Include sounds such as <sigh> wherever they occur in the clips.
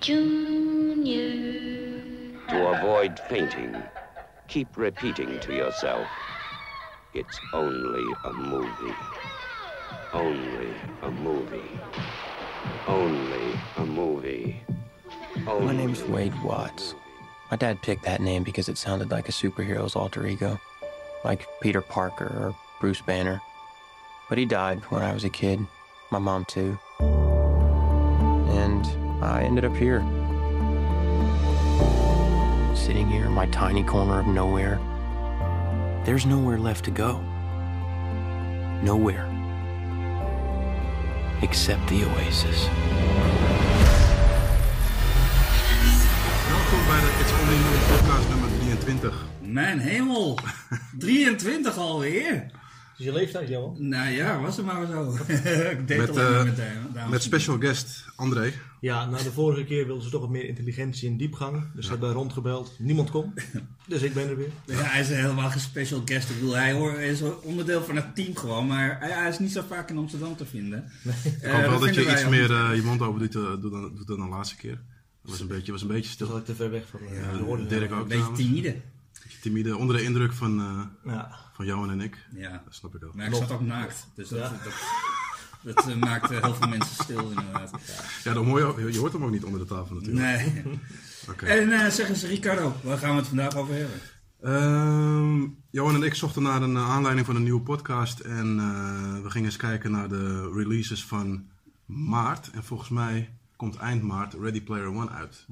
Junior. To avoid fainting, keep repeating to yourself, it's only a movie. Only a movie. Only a movie. Only My name's Wade Watts. My dad picked that name because it sounded like a superhero's alter ego, like Peter Parker or Bruce Banner. But he died when I was a kid, my mom too. And I ended up here. Sitting here in my tiny corner of nowhere. There's nowhere left to go. Nowhere. Except the oasis. Welkom bij de It's Only Movie podcast nummer 23. Mijn hemel, <laughs> 23 alweer. Is je leeftijd, Johan? Nou ja, was het maar zo. <laughs> Ik deed Met, eh, meteen. dames Met en special guest André. Ja, nou de vorige keer wilden ze toch wat meer intelligentie en diepgang. Dus ze hebben rondgebeld. Niemand kon. <laughs> Dus ik ben er weer. Ja, hij is helemaal geen special guest. Ik bedoel, hij is een onderdeel van het team gewoon. Maar hij, hij is niet zo vaak in Amsterdam te vinden. <laughs> Eh, Ik hoop wel dat je iets meer eh, je mond open doet, eh, doet, dan, doet dan de laatste keer. Dat was een beetje, was een beetje stil. zat ik te ver weg van. Ja, hoorde Dirk ook Een beetje trouwens. timide. Beetje timide, onder de indruk van, eh Ja. Van Johan en ik. Ja, Dat snap ik ook. maar ik zat ook naakt. Dus dat, Ja. dat, dat, eh, maakt eh, heel veel mensen stil inderdaad. Ja, dan hoor je, je hoort hem ook niet onder de tafel natuurlijk. Nee. <laughs> Oké. En eh, zeg eens Ricardo, waar gaan we het vandaag over hebben? Ehm, Johan en ik zochten naar een aanleiding van een nieuwe podcast. En eh, we gingen eens kijken naar de releases van maart. En volgens mij komt eind maart Ready Player One uit.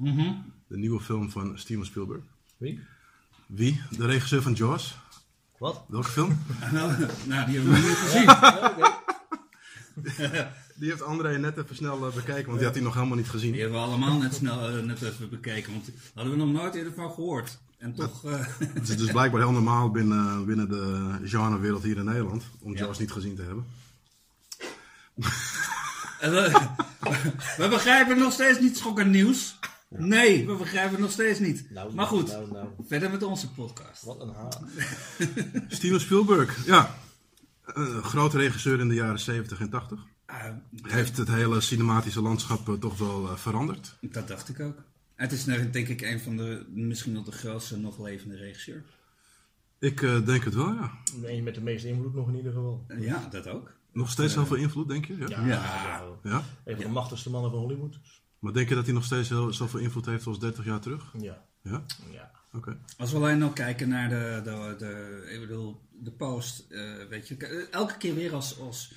De nieuwe film van Steven Spielberg. Wie? Wie? De regisseur van Jaws. Wat? Welke film? <laughs> nou, nou, die hebben we niet gezien. <laughs> Die heeft André net even snel eh, bekeken, want die had hij nog helemaal niet gezien. Die hebben we allemaal net snel eh, net even bekeken, want daar hadden we nog nooit eerder van gehoord. En toch, eh, <laughs> Het is dus blijkbaar heel normaal binnen, binnen de genrewereld hier in Nederland om Ja. Jaws niet gezien te hebben. en we, we begrijpen nog steeds niet schokkend nieuws. Nee, we begrijpen nog steeds niet. Nou, maar goed, nou, nou. verder met onze podcast. Wat een haar. <laughs> Steven Spielberg, ja. Een grote regisseur in de jaren 70 en 80. Ah, Heeft het hele cinematische landschap eh, toch wel eh, veranderd. dat dacht ik ook. Het is nou, denk ik een van de, misschien wel de grootste nog levende regisseur. Ik eh, denk het wel, ja. Eén met de meeste invloed nog in ieder geval. Ja, dat ook. Nog steeds heel veel invloed, denk je? Ja. Ja. Ja. Ja? Een van de machtigste mannen van Hollywood. Maar denk je dat hij nog steeds heel, zoveel invloed heeft als 30 jaar terug? Ja. Ja? Ja. Oké. Als we alleen nog kijken naar de, de, de, ik bedoel, de post, eh, weet je, eh, elke keer weer als, als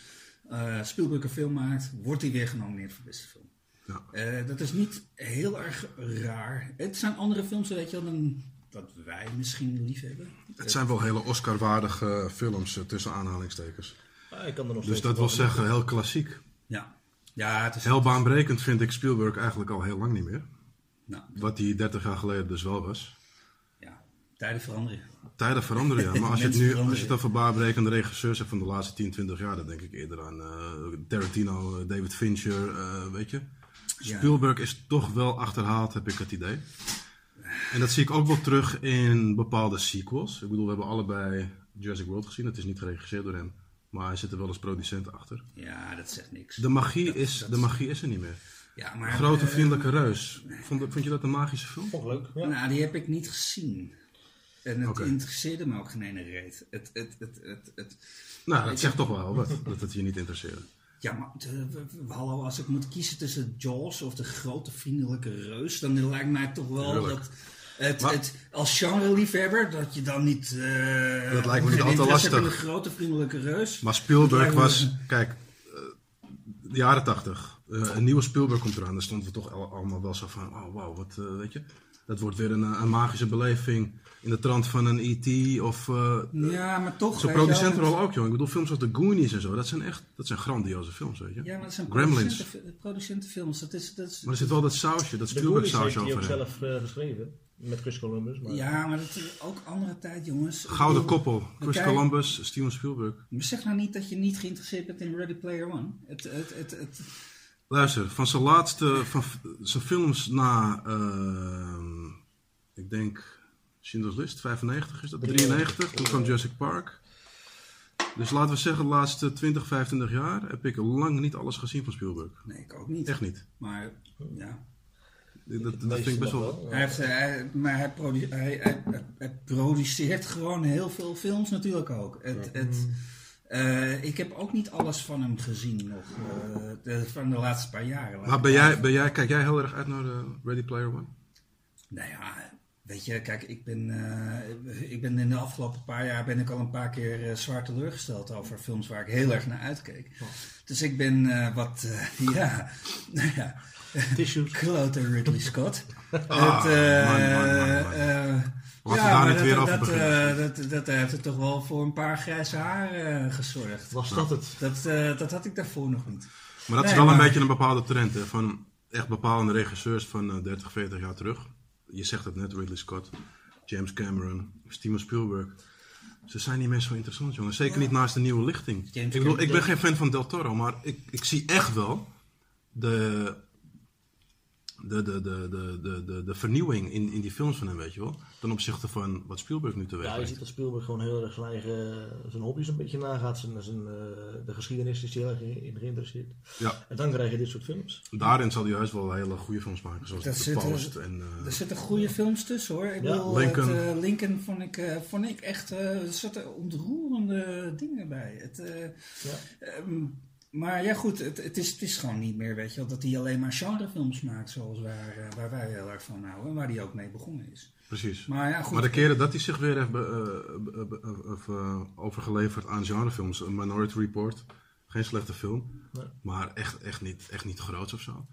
eh, Spielberg een film maakt, wordt hij weer genomineerd voor beste film. Ja. Eh, dat is niet heel erg raar. Het zijn andere films, weet je dan dat wij misschien lief hebben. Het zijn wel hele Oscar-waardige films tussen aanhalingstekens. Ah, ik kan er nog Dus dat wil zeggen, heel klassiek. Ja, ja het is Heel baanbrekend vind ik Spielberg eigenlijk al heel lang niet meer. Nou, Wat hij 30 jaar geleden dus wel was. ja, tijden veranderen. Tijden veranderen, ja. <laughs> Maar als je het nu als je het over baanbrekende regisseurs hebt van de laatste 10, 20 jaar, dan denk ik eerder aan eh, Tarantino, eh, David Fincher, eh, weet je. Ja. Spielberg is toch wel achterhaald, heb ik het idee. En dat zie ik ook wel terug in bepaalde sequels. Ik bedoel, we hebben allebei Jurassic World gezien. Het is niet geregisseerd door hem, maar hij zit er wel als producent achter. Ja, dat zegt niks. De magie, is, de magie is er niet meer. ja, maar, Grote eh, vriendelijke reus. Vond, vond je dat een magische film? Vond ik leuk. Ja. Nou, die heb ik niet gezien. En het interesseerde me ook geen ene reet. Het, het, het, het, het, Nou, dat zegt toch wel wat, dat het je niet interesseerde. ja, maar hallo, als ik moet kiezen tussen Jaws of de grote vriendelijke reus, dan lijkt mij toch wel dat het, Maar- het, als genre-liefhebber, dat je dan niet. eh, Dat lijkt me niet geen al te interesse hebt in lastig. de grote vriendelijke reus. Maar Spielberg me- was, kijk, eh, de jaren tachtig. een nieuwe Spielberg komt eraan. Daar stonden we toch al- allemaal wel zo van, oh wow, wat eh, weet je. Dat wordt weer een, eh, een magische beleving in de trant van een E.T. of... eh Ja, maar toch. Zo'n producentenrol ook, joh. Ik bedoel, films als The Goonies en zo, dat zijn echt dat zijn grandioze films, weet je. Ja, maar dat zijn Gremlins. producenten- producentenfilms. Dat is, dat is, Maar er zit wel dat sausje, dat De Spielberg Goonies heeft sausje hij ook over. zelf eh, geschreven. Met Chris Columbus. Maar ja, maar dat is ook andere tijd, jongens. Gouden bedoel, koppel. Chris Columbus, Steven Spielberg. Maar zeg nou niet dat je niet geïnteresseerd bent in Ready Player One. Het, het, het, het, Luister, van zijn laatste, van zijn films na, ehm, ik denk, Schindler's List, 95 is dat, 93, toen kwam Jurassic Park. Dus laten we zeggen, de laatste 20, 25 jaar heb ik lang niet alles gezien van Spielberg. nee, ik ook niet. Echt niet. Maar ja, Dat, dat De vind ik best wel... Hij heeft, hij, maar hij, produ- hij, hij, hij produceert gewoon heel veel films natuurlijk ook. Het, het, eh, ik heb ook niet alles van hem gezien nog. eh, de- van de laatste paar jaren. Maar ben jij, ben jij, kijk jij heel erg uit naar eh, Ready Player One? Nou ja, weet je, kijk, ik ben, eh, ik ben in de afgelopen paar jaar ben ik al een paar keer eh, zwaar teleurgesteld over films waar ik heel erg naar uitkeek. Dus ik ben eh, wat, eh, <laughs> ja, nou ja, <laughs> Tissues. klote Ridley Scott. Ah, Het, eh, man, man, man, man. eh, we ja, daar maar niet dat, weer dat, over dat, eh, dat, dat heeft er toch wel voor een paar grijze haren gezorgd. Was dat het? Dat, eh, dat had ik daarvoor nog niet. Maar dat is wel een beetje een bepaalde trend, hè, van echt bepalende regisseurs van eh, 30, 40 jaar terug. Je zegt het net, Ridley Scott, James Cameron, Steven Spielberg. Ze zijn niet meer zo interessant, jongen. Zeker niet naast de nieuwe lichting. James ik, bedoel, ik ben geen fan van Del Toro, maar ik, ik zie echt wel de, de, de, de, de, de, de, de vernieuwing in, in die films van hem, weet je wel. Ten opzichte van wat Spielberg nu teweeg Ja, je ziet dat Spielberg gewoon heel erg zijn eigen zijn hobby's een beetje nagaat. Zijn, zijn, eh, de geschiedenis is hij heel erg in, geïnteresseerd. Ja, En dan krijg je dit soort films. daarin zal hij juist wel hele goede films maken, zoals Dat The zit er- Post en... eh, Er zitten goede films tussen hoor. Ik Ja, bedoel, Lincoln. Het, eh, Lincoln vond ik, eh, vond ik echt. eh, er zitten ontroerende dingen bij. Het, eh, Ja. ehm, maar ja, goed, het, het, is, het is gewoon niet meer, weet je wel, dat hij alleen maar genrefilms maakt zoals waar, eh, waar wij heel erg van houden en waar hij ook mee begonnen is. Precies. Maar ja, goed. Maar de keren dat hij zich weer heeft be- eh, be- eh, overgeleverd aan genrefilms, een Minority Report, geen slechte film, Nee. maar echt, echt, niet, echt niet groots of zo.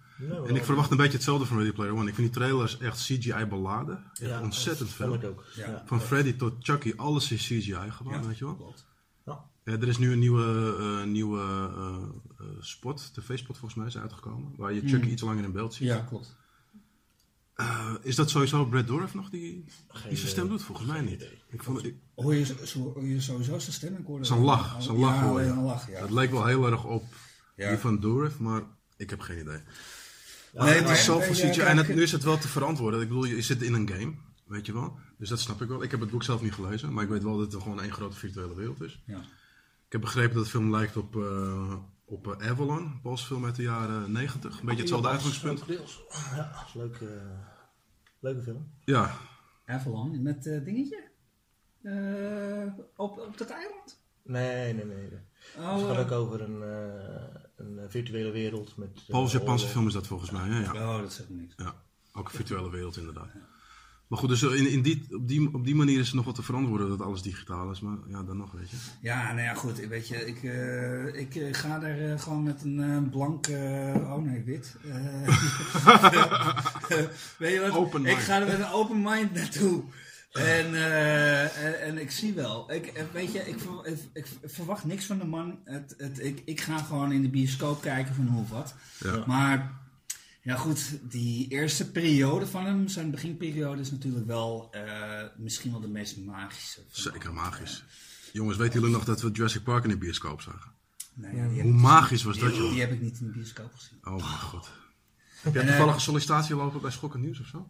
En ik verwacht een beetje hetzelfde van Ready Player One. Ik vind die trailers echt CGI beladen, echt ja, ontzettend dat veel. vond ik ook. Ja. Van Freddy tot Chucky, alles is CGI gewoon, Ja, weet je wel. klopt. Ja. Ja, er is nu een nieuwe, eh, nieuwe eh, eh, spot, tv-spot volgens mij is uitgekomen, waar je Chucky iets langer in beeld ziet. Ja, klopt. Eh, is dat sowieso Brad Dourif nog die, Geen die zijn stem doet? Volgens mij niet. idee. Ik vond, ik, Hoor je, zo, hoor je sowieso zijn stem? Ik hoorde Zijn lach, zijn lach Ja, hoor je. lach, ja. Het leek wel heel erg op Ja. die van Dourif, maar ik heb geen idee. Ja, Nee, het maar- is zoveel kijk, en het, nu is het wel te verantwoorden. Ik bedoel, je zit in een game, weet je wel. Dus dat snap ik wel. Ik heb het boek zelf niet gelezen, maar ik weet wel dat het gewoon één grote virtuele wereld is. Ja. Ik heb begrepen dat de film lijkt op, eh, op eh, Avalon, een Poolse film uit de jaren 90. Een beetje hetzelfde uitgangspunt. Ja, is leuk, eh, leuke film. Ja, Avalon, met eh dingetje? Eh, op, op dat eiland? Nee, nee, nee. Oh, het gaat ook over een, eh, een virtuele wereld met... Pools-Japanse film is dat volgens mij. Ja, ja. oh, dat zegt me niks. ja. Ook een virtuele wereld inderdaad. Maar goed, dus in, in die, op, die, op die manier is het nog wat te verantwoorden dat alles digitaal is. Maar ja, dan nog, weet je. Ja, nou ja, goed. Weet je, ik, eh, ik eh, ga er eh, gewoon met een blank... oh nee, wit. <laughs> Weet je wat? Open ik mind. ga er met een open mind naartoe. En, en, en ik zie wel. Ik, weet je, ik, ik, ik verwacht niks van de man. Het, het, ik, ik ga gewoon in de bioscoop kijken van hoe of wat. Ja. Maar ja goed, die eerste periode van hem, zijn beginperiode is natuurlijk wel eh, misschien wel de meest magische. Zeker magisch. Jongens, weten jullie nog dat we Jurassic Park in de bioscoop zagen? Nou ja, Hoe magisch was dat, die, joh? die heb ik niet in de bioscoop gezien. Oh mijn god. Heb jij En, eh, toevallig een sollicitatie lopen bij Schokkend Nieuws of zo?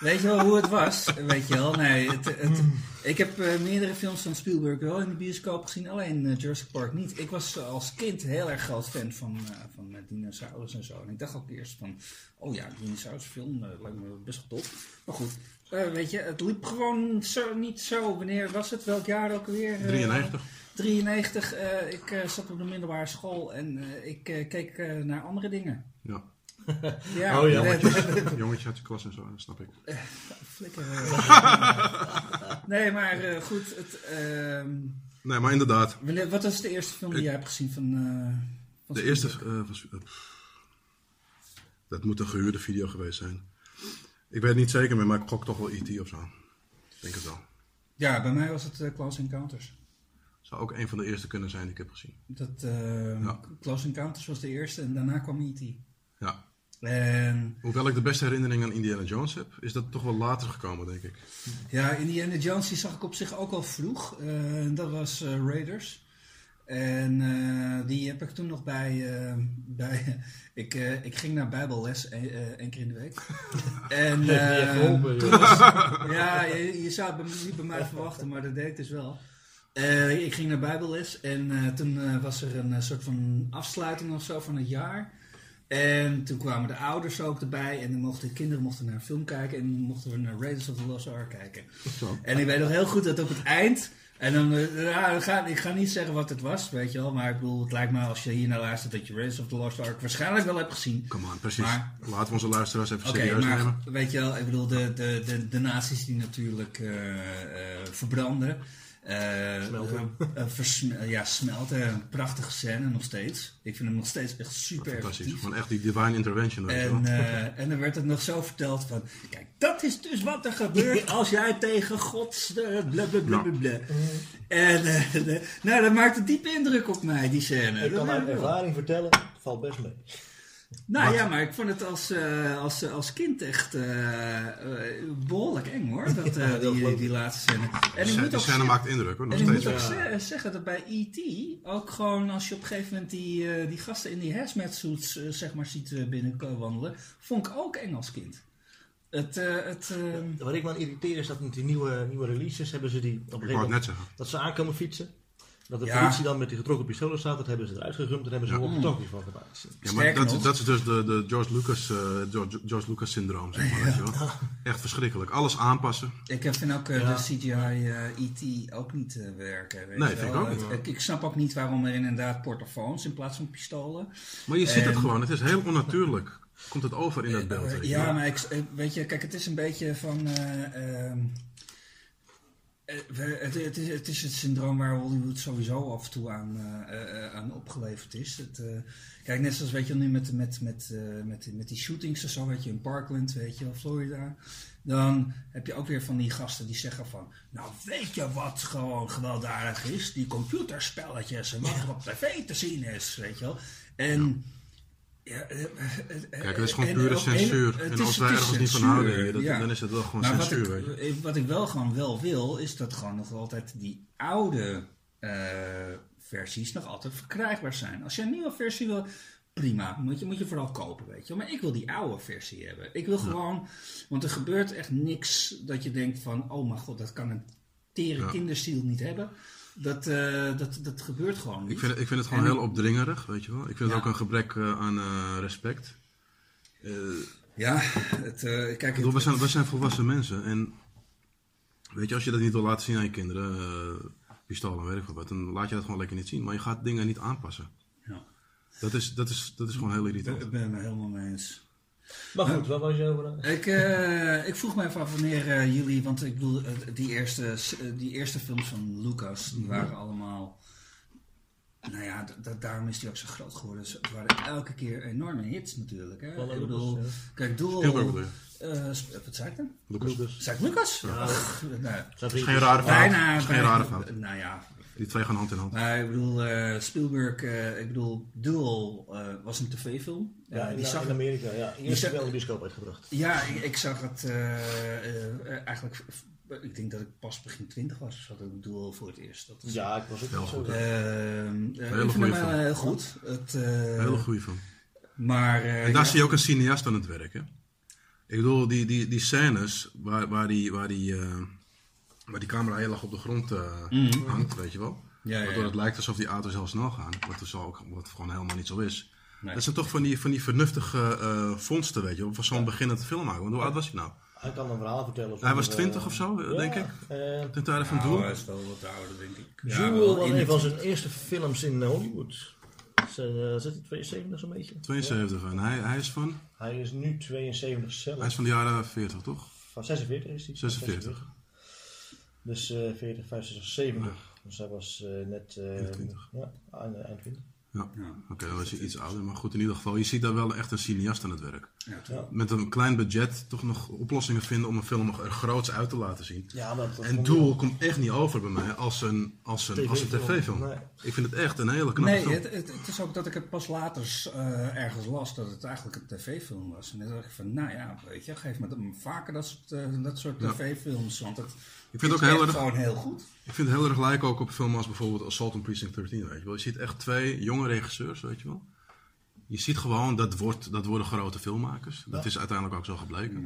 Weet je wel hoe het was? Weet je wel? Nee, het, het, ik heb eh, meerdere films van Spielberg wel in de bioscoop gezien, alleen eh, Jurassic Park niet. Ik was eh, als kind heel erg groot fan van, van dinosaurus en zo. En ik dacht ook eerst van, oh ja, dinosaurusfilm, lijkt me best wel tof. Maar goed, weet je, het liep gewoon zo, niet zo. Wanneer was het? Welk jaar ook weer? Eh, 93. 93. eh, ik zat op de middelbare school en ik keek naar andere dingen. Ja. Ja, Oh <laughs> eh, Jongetje uit de klas en zo, dat snap ik. Flikker. eh. nee, maar eh, goed. Het, ehm, Nee, maar inderdaad. wat was de eerste film die jij hebt gezien van. eh, van De eerste eh, was, eh, dat moet een gehuurde video geweest zijn. Ik weet het niet zeker meer, maar ik gok toch wel E.T. of zo. Ik denk het wel. Ja, bij mij was het eh, Close Encounters. Zou ook een van de eerste kunnen zijn die ik heb gezien. Dat, eh, Ja. Close Encounters was de eerste en daarna kwam E.T. En Hoewel ik de beste herinnering aan Indiana Jones heb, is dat toch wel later gekomen, denk ik. ja, Indiana Jones die zag ik op zich ook al vroeg. Eh, dat was eh, Raiders. En eh, die heb ik toen nog bij. bij <laughs> ik, ik ging naar Bijbelles één keer in de week. <laughs> en geholpen, toen was, ja, je, je zou het niet bij mij verwachten, maar dat deed ik dus wel. Ik ging naar Bijbelles en toen was er een soort van afsluiting of zo van het jaar. En toen kwamen de ouders ook erbij en dan mochten de kinderen mochten naar een film kijken en mochten we naar Raiders of the Lost Ark kijken. Zo. En ik weet nog heel goed dat op het eind, en dan, eh, ja, ik ga, ik ga niet zeggen wat het was, weet je wel, maar ik bedoel, het lijkt me als je hier naar luistert dat je Raiders of the Lost Ark waarschijnlijk wel hebt gezien. Come on, precies. Maar- Laten we onze luisteraars even serieus maar nemen. weet je wel, ik bedoel, de, de, de, de nazi's die natuurlijk eh, eh, verbranden. Eh, Smelten. eh, versme- ja, smelten. Een prachtige scène nog steeds. Ik vind hem nog steeds echt super Fantastisch. effectief. Gewoon echt die divine intervention. Weet je En, wel. eh, en dan werd het nog zo verteld van... Kijk, dat is dus wat er gebeurt als jij tegen gods... eh, bla bla bla bla bla. En eh, nou, dat maakte diepe indruk op mij, die scène. Ik Dat kan uit ervaring vertellen, het valt best mee. Nou Wat? ja, maar ik vond het als, eh, als, als kind echt eh, eh, behoorlijk eng hoor, <laughs> dat, eh, dat die, ik. die laatste scène. En die ik moet ook scène zeggen- maakt indruk hoor, nog en ik steeds. moet ook ja. ze- zeggen dat bij E.T. ook gewoon als je op een gegeven moment die, eh, die gasten in die hazmat suits eh, zeg maar ziet eh, binnenwandelen, vond ik ook eng als kind. Het, eh, het, eh, Wat ik me aan irriteer is dat met die nieuwe, nieuwe releases hebben ze die op een Ik gegeven wou het moment net zeggen. dat ze aankomen fietsen. Dat de Ja. politie dan met die getrokken pistolen staat, dat hebben ze eruit gegumd en hebben ze Ja. er walkie-talkies van gemaakt. Ja, maar dat, dat is dus de, de George Lucas, eh, George, George Lucas syndroom, zeg maar. Weet je wel. Echt verschrikkelijk. Alles aanpassen. ik vind ook eh, Ja. de CGI eh, E.T. ook niet werken. weet Nee, je vind ik ook niet. Ik, ik snap ook niet waarom er inderdaad portofoons in plaats van pistolen. Maar je ziet het gewoon. Het is heel onnatuurlijk. Komt het over in dat beeld. Ja, maar ik, weet je, kijk, het is een beetje van. Eh, we- het, het, is, het is het syndroom waar Hollywood sowieso af en toe aan, eh, eh, aan opgeleverd is. Het, kijk, net zoals weet je nu met, met, met, met, met die shootings en zo, weet je, in Parkland, weet je wel, Florida. Dan heb je ook weer van die gasten die zeggen van, nou weet je wat gewoon gewelddadig is? Die computerspelletjes en wat er op tv te zien is, weet je wel. En... Ja, eh, eh, eh, Kijk, het is gewoon pure een- censuur. En als wij ergens niet van censuur, houden, dat- ja. dan is het wel gewoon Maar wat censuur. ik, weet je. wat ik wel gewoon wel wil, is dat gewoon nog altijd die oude versies nog altijd verkrijgbaar zijn. Als je een nieuwe versie wil, prima. Moet je, moet je vooral kopen, weet je. Maar ik wil die oude versie hebben. Ik wil gewoon, want er gebeurt echt niks dat je denkt van, oh mijn god, dat kan een tere Ja. kinderstiel niet hebben. Dat, eh, dat, dat gebeurt gewoon niet. Ik vind, het- ik vind het gewoon En- heel opdringerig, weet je wel. Ik vind het ook een gebrek eh, aan eh, respect. Ja, het, kijk, ik bedoel, we, zijn, we zijn volwassen mensen. En weet je, als je dat niet wil laten zien aan je kinderen, pistolen, weet ik veel wat, dan laat je dat gewoon lekker niet zien. Maar je gaat dingen niet aanpassen. Ja. Dat is, dat is, dat is gewoon heel irritant. ik ben het helemaal mee eens. Maar goed, wat was je over? Ik, eh, ik vroeg me even af wanneer eh, jullie, want ik bedoel, eh, die eerste, die eerste films van Lucas, die waren allemaal, nou ja, daarom is die ook zo groot geworden. Ze- Het waren elke keer enorme hits natuurlijk. Hè? Van ik Lucas, bedoel, ja. kijk, Doel, eh, sp- wat zei ik dan? Lucas. Zei ik Lucas? Ach, nou, Zijn is vriend geen rare fout. bijna, geen rare fout. Nou ja, Die twee gaan hand in hand. maar ik bedoel, eh, Spielberg, eh, ik bedoel, Duel eh, was een tv-film. Ja, in, die zag in Amerika, ja. Eerst zag- wel in de bioscoop uitgebracht. Ja, ik, ik zag het eh, eh, eigenlijk. Ik denk dat ik pas begin 20 was, dus dat ik Duel voor het eerst. Dat is, Ja, ik was ook Heel zo. goed? Ehm, eh, film. eh, heel goed. Het, Hele goede film. Maar. eh, En daar ja, zie je ook een cineast aan het werk, hè? Ik bedoel, die, die, die scènes waar, waar, die, waar, die, eh, waar die camera heel erg op de grond eh, hangt, weet je wel? Ja, ja, Waardoor ja. het lijkt alsof die auto's heel snel gaan. Wat, dus ook, wat gewoon helemaal niet zo is. Nee. Dat zijn toch van die, van die vernuftige eh vondsten, weet je wel? Van zo'n beginnend film maken. Want hoe oud was hij nou? Hij kan een verhaal vertellen. Hij was zonder, 20 of zo, denk ik. eh, Ten tijde van Nou, Doel. hij is wel wat ouder, denk ik. Ja, Jewel wel was in een van zijn eerste films in Hollywood. Zijn, zit hij 72 zo'n beetje? 72. En hij, hij, is van, Hij is nu 72 zelf. hij is van de jaren 40, toch? Van 46 is hij. 46. Dus eh 40, 65, 70. Dus hij was eh, net eh, 21. ja, eind, eind 20. Ja. Ja. Oké, dan was hij iets ouder. Maar goed, in ieder geval, je ziet daar wel echt een cineast aan het werk. Ja, Ja. Met een klein budget toch nog oplossingen vinden om een film nog er groots uit te laten zien. Ja, maar dat En Doel komt echt niet over bij mij als een, als een, als een TV-film. Nee. Ik vind het echt een hele knappe Nee, film. het, het, het is ook dat ik het pas later eh, ergens las dat het eigenlijk een tv-film was. En dan dacht ik van, nou ja, weet je, geef me dan vaker dat soort, eh, dat soort Ja. tv-films. Want het Ik vind het ook heel erg, gewoon heel goed. ik vind het heel erg lijken ook op filmen als bijvoorbeeld Assault on Precinct 13, weet je wel. Je ziet echt twee jonge regisseurs, weet je wel. Je ziet gewoon, dat, wordt, dat worden grote filmmakers. Dat is uiteindelijk ook zo gebleken.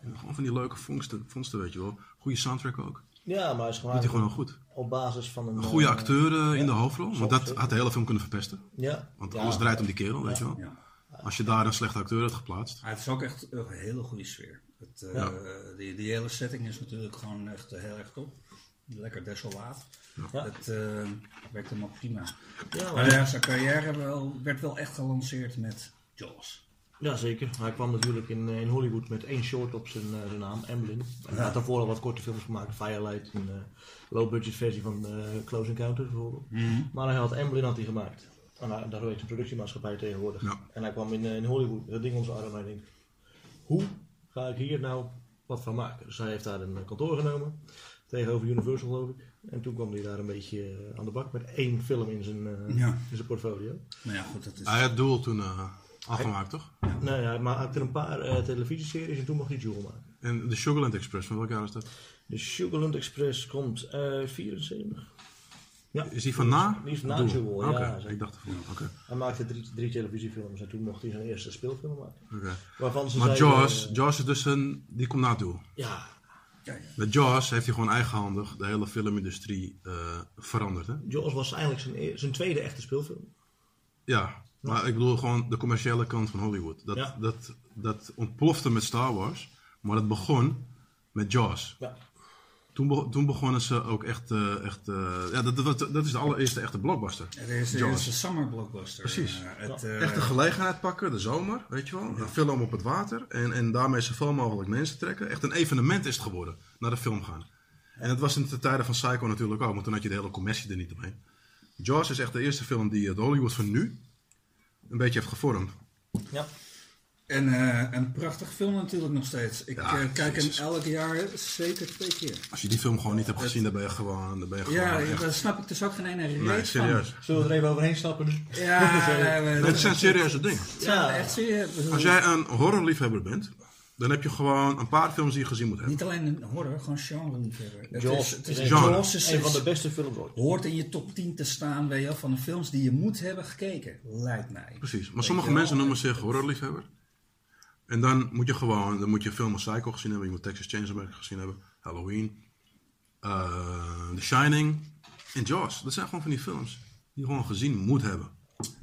En gewoon van die leuke vondsten, vondsten, weet je wel. Goede soundtrack ook. Ja, maar is gewoon, gewoon goed. op basis van een... Een goede eh, acteur in de hoofdrol. Want dat had de hele film kunnen verpesten. Ja. Want Ja. alles draait om die kerel, weet je wel. Ja. Als je daar een slechte acteur had geplaatst. Maar het is ook echt een hele goede sfeer. Het, eh, Ja. die, die hele setting is natuurlijk gewoon echt eh, heel erg top. Lekker desolaat. Ja. Het eh, werkt helemaal prima. Ja, Maar ja, zijn carrière wel, werd wel echt gelanceerd met Jaws. Ja, zeker. Hij kwam natuurlijk in, eh, in Hollywood met één short op zijn, eh, zijn naam, Emblem. Hij had daarvoor al wat korte films gemaakt. Firelight, een eh, low-budget versie van eh, Close Encounters bijvoorbeeld. Maar hij had Emblem had hij gemaakt. En hij, daar heet een productiemaatschappij tegenwoordig. Ja. En hij kwam in, in Hollywood, dat ding om zijn arm. Denkt, hoe ga ik hier nou wat van maken? Dus hij heeft daar een kantoor genomen. Tegenover Universal geloof ik. En toen kwam hij daar een beetje eh, aan de bak met één film in zijn, eh, Ja. in zijn portfolio. Maar ja, goed, dat is... Hij had Duel toen eh, afgemaakt, toch? Nee, hij maakte een paar eh, televisieseries en toen mocht hij Jewel maken. En de Sugarland Express, van welk jaar is dat? De Sugarland Express komt eh 74. Ja. Is die van na? Die is na? Jewel, Oké, ja, zeker. ik dacht ervan. Oké. Hij maakte drie, drie televisiefilms en toen mocht hij zijn eerste speelfilm maken. oké. Waarvan ze Maar Jaws, eh, Jaws is dus een, die komt na Duel. ja. Met Jaws heeft hij gewoon eigenhandig de hele filmindustrie eh, veranderd. Hè? Jaws was eigenlijk zijn, e- zijn tweede echte speelfilm. Ja, maar ik bedoel gewoon de commerciële kant van Hollywood. Dat, Ja. dat, dat ontplofte met Star Wars, maar het begon met Jaws. Ja. Toen, be- toen begonnen ze ook echt. eh, echt eh, ja, dat, dat, dat is de allereerste echte blockbuster. Het is, is een summer blockbuster. Precies. Eh, het, eh, Echt een gelegenheid pakken, de zomer, weet je wel. Een film op het water en, en daarmee zoveel mogelijk mensen trekken. Echt een evenement is het geworden, naar de film gaan. En het was in de tijden van Psycho natuurlijk ook, maar toen had je de hele commissie er niet omheen. Jaws is echt de eerste film die de Hollywood van nu een beetje heeft gevormd. ja. En eh, een prachtig film natuurlijk nog steeds. Ik Ja, eh, kijk hem elk jaar zeker twee keer. Als je die film gewoon niet hebt gezien, dan ben je gewoon, dan ben je gewoon Ja, echt... daar snap ik dus ook geen ene reet Nee, van. serieus. Zullen we er even overheen stappen nu? Ja, <laughs> Nee, het zijn serieuze dingen. ja, echt serieus. Als jij een horrorliefhebber bent, dan heb je gewoon een paar films die je gezien moet hebben. Niet alleen een horror, gewoon genre liefhebber. Het Jaws is, het is, is genre. Jaws is, Een van de beste films ooit. hoort in je top 10 te staan, weet je, van de films die je moet hebben gekeken. Lijkt mij. Precies. Maar Weet sommige mensen noemen zich horrorliefhebber. En dan moet je gewoon, dan moet je film als Psycho gezien hebben, je moet Texas Chainsaw gezien hebben, Halloween, eh, The Shining en Jaws. Dat zijn gewoon van die films die je gewoon gezien moet hebben.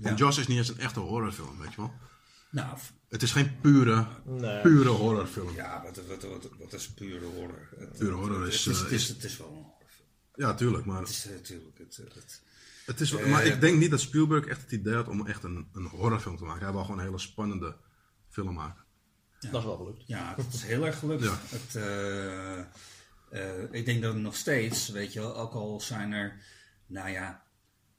En Ja. Jaws is niet eens een echte horrorfilm, weet je wel. Nou, Het is geen pure, Nee. pure horrorfilm. ja, wat, wat, wat, wat is pure horror? Het, Pure horror het, is, Het is, eh, het is, is- het is wel een horrorfilm. Ja, tuurlijk. Maar, Het is natuurlijk... Het, het, het is, Eh, maar ik denk niet dat Spielberg echt het idee had om echt een, een horrorfilm te maken. Hij wil gewoon een hele spannende film maken. Dat is wel gelukt. Ja, het is heel erg gelukt. Ja. Het, eh, eh, ik denk dat het nog steeds, weet je wel, ook al zijn er, nou ja,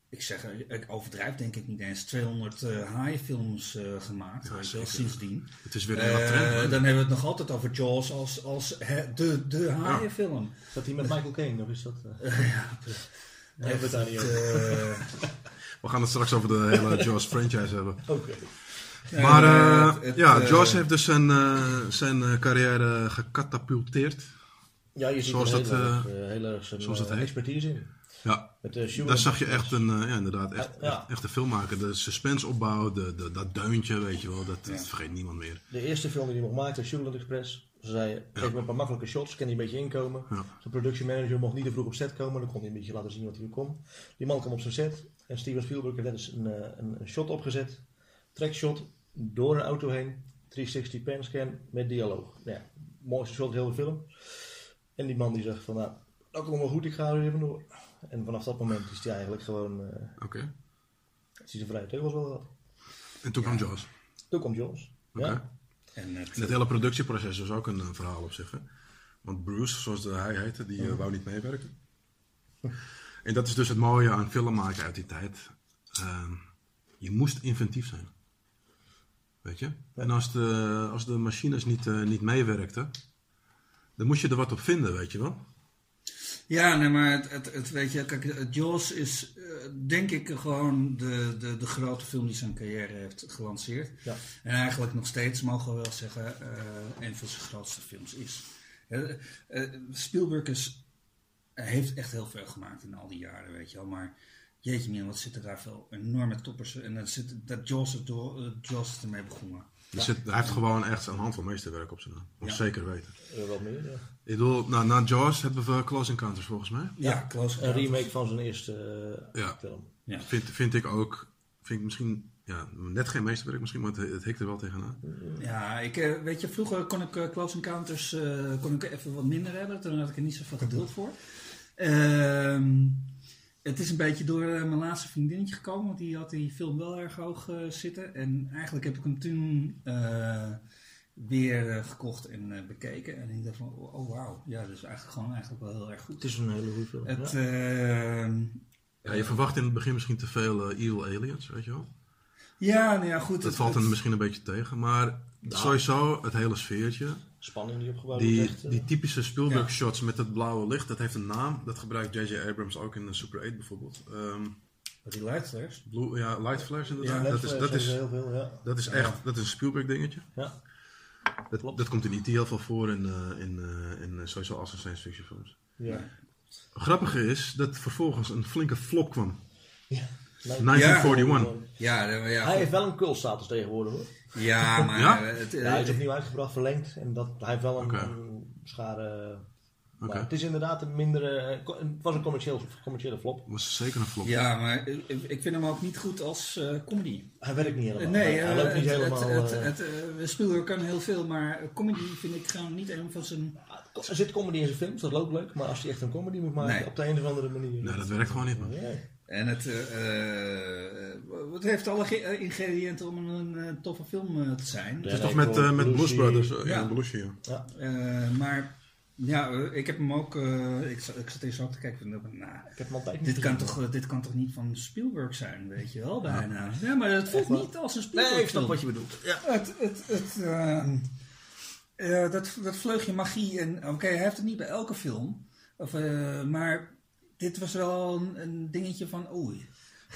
ik zeg, ik overdrijf denk ik niet eens, 200 eh haaienfilms eh, gemaakt, weet je wel, zeker. sindsdien. Het is weer een hele trend. dan hebben we het nog altijd over Jaws als, als hè, de, de haaienfilm. Zat hij met Michael Caine of is dat... <laughs> ja, we hebben het daar niet over. <laughs> We gaan het straks over de hele Jaws franchise hebben. Oké. Maar eh, eh, het- het, ja, eh, Jaws heeft dus zijn, eh, zijn eh, carrière gecatapulteerd. Ja, je ziet Zoals er dat, heel, eh, erg, heel erg zijn zoals dat expertise in. Ja, Met, daar zag je echt een, eh, ja, inderdaad, echt, Ja. echt, echt een filmmaker. De suspenseopbouw, de, de, dat deuntje, weet je wel, dat, dat Ja. vergeet niemand meer. De eerste film die hij mocht maken, Sugarland Express. Ze zei, geef me een paar makkelijke shots, kan hij een beetje inkomen. Ja. De production manager mocht niet te vroeg op set komen, dan kon hij een beetje laten zien wat hij kon. Die man kwam op zijn set en Steven Spielberg heeft net eens een, een, een shot opgezet. Trackshot, door een auto heen, 360 pan scan met dialoog. Nou ja, mooiste shot de hele film. En die man die zegt van, nou, dat komt wel goed, ik ga er even door. En vanaf dat moment is hij eigenlijk gewoon, eh Oké. is hij zijn vrije teugels wel gehad. En toen kwam Jaws. Toen komt Jones. Oké. Ja. en het, En het hele productieproces was ook een eh, verhaal op zich. Hè? Want Bruce, zoals de, hij heette, die eh, wou niet meewerken. En dat is dus het mooie aan film maken uit die tijd. Ehm, je moest inventief zijn. Weet je? En als de, als de machines niet, eh, niet meewerkten, dan moest je er wat op vinden, weet je wel? Ja, nee, maar het, het, het, weet je, kijk, het Jaws is eh, denk ik gewoon de, de, de grote film die zijn carrière heeft gelanceerd. Ja. En eigenlijk nog steeds, mogen we wel zeggen, eh, een van zijn grootste films is. Spielberg is, heeft echt heel veel gemaakt in al die jaren, weet je wel. Maar jeetje man, wat zitten daar veel enorme toppers. En dan zit dat Jaws, er door, eh, Jaws is ermee begonnen. Dus het- hij heeft gewoon echt een handvol meesterwerk op zijn naam. Moet Ja. zeker weten. Eh, wat meer, ja. Ik bedoel, nou, na Jaws hebben we Close Encounters volgens mij. Ja, Close Een remake van zijn eerste eh, Ja. film. Ja. Vind, vind ik ook vind ik misschien ja, net geen meesterwerk misschien, maar het, het hikt er wel tegenaan. Ja, ik, weet je, vroeger kon ik Close Encounters eh, kon ik even wat minder hebben. Toen had ik er niet zoveel geduld voor. Ehm, het is een beetje door eh, mijn laatste vriendinnetje gekomen, want die had die film wel erg hoog eh, zitten. En eigenlijk heb ik hem toen eh, weer gekocht en eh, bekeken. En ik dacht van, oh, oh, wauw, ja, dat is eigenlijk gewoon eigenlijk wel heel erg goed. Het is een hele goede film. Het, ja. ehm, Ja, je verwacht in het begin misschien te veel evil aliens, weet je wel. ja, nou ja, goed. Dat het- valt het- dan misschien een beetje tegen, maar sowieso het hele sfeertje. Spanning die opgebouwd Die, wordt. echt, eh, die typische Spielberg Ja. shots met het blauwe licht, dat heeft een naam. Dat gebruikt J.J. Abrams ook in eh, Super 8 bijvoorbeeld. Ehm, Die luisteraars. blue, ja, light flares inderdaad. ja, dat, is, dat, is, heel veel, ja. dat is echt dat is een Spielberg dingetje. Ja. Dat, dat komt in E.T. heel veel voor in, eh, in, eh, in sowieso als een science fiction films. Ja. Het grappige is dat vervolgens een flinke flop kwam. Ja. 1941. Ja, ja, Hij heeft wel een cultstatus tegenwoordig hoor. ja, <laughs> maar Ja? eh, het, Ja, hij is opnieuw uitgebracht, verlengd. En dat, hij heeft wel een. Oké. Maar het is inderdaad een minder. eh, co- het was een commercieel, commerciële flop. was zeker een flop. Ja, maar ik, vind hem ook niet goed als eh, comedy. Hij werkt niet helemaal. nee, hij, hij eh, loopt niet het, helemaal. Het, eh, het, het, eh, Spielberg kan heel veel, maar comedy vind ik gewoon niet een van zijn... er zit comedy in zijn films, dat loopt leuk. Maar als hij echt een comedy moet maken, Nee. op de een of andere manier. Nee, dat werkt gewoon niet, man. Nee. En het, eh, eh, het heeft alle eh, ingrediënten om een, eh, toffe film eh, te zijn. Het is toch nee, met, eh, met Blues. Brothers eh, Ja. Belushi, ja. Ja. Eh, maar ja, eh, ik heb hem ook... eh, ik, zat- ik zat eens ook te kijken. Nou, Ik heb hem altijd niet dit, kan toch, eh, dit kan toch niet van Spielberg zijn, weet je wel, bijna. Ja, maar het voelt niet als een Spielberg Nee, ik snap wat je bedoelt. Ja. Het, het, het, ehm, eh, dat, dat vleugje magie. En oké, hij heeft het niet bij elke film. Of, eh, maar dit was wel een, een dingetje van oei.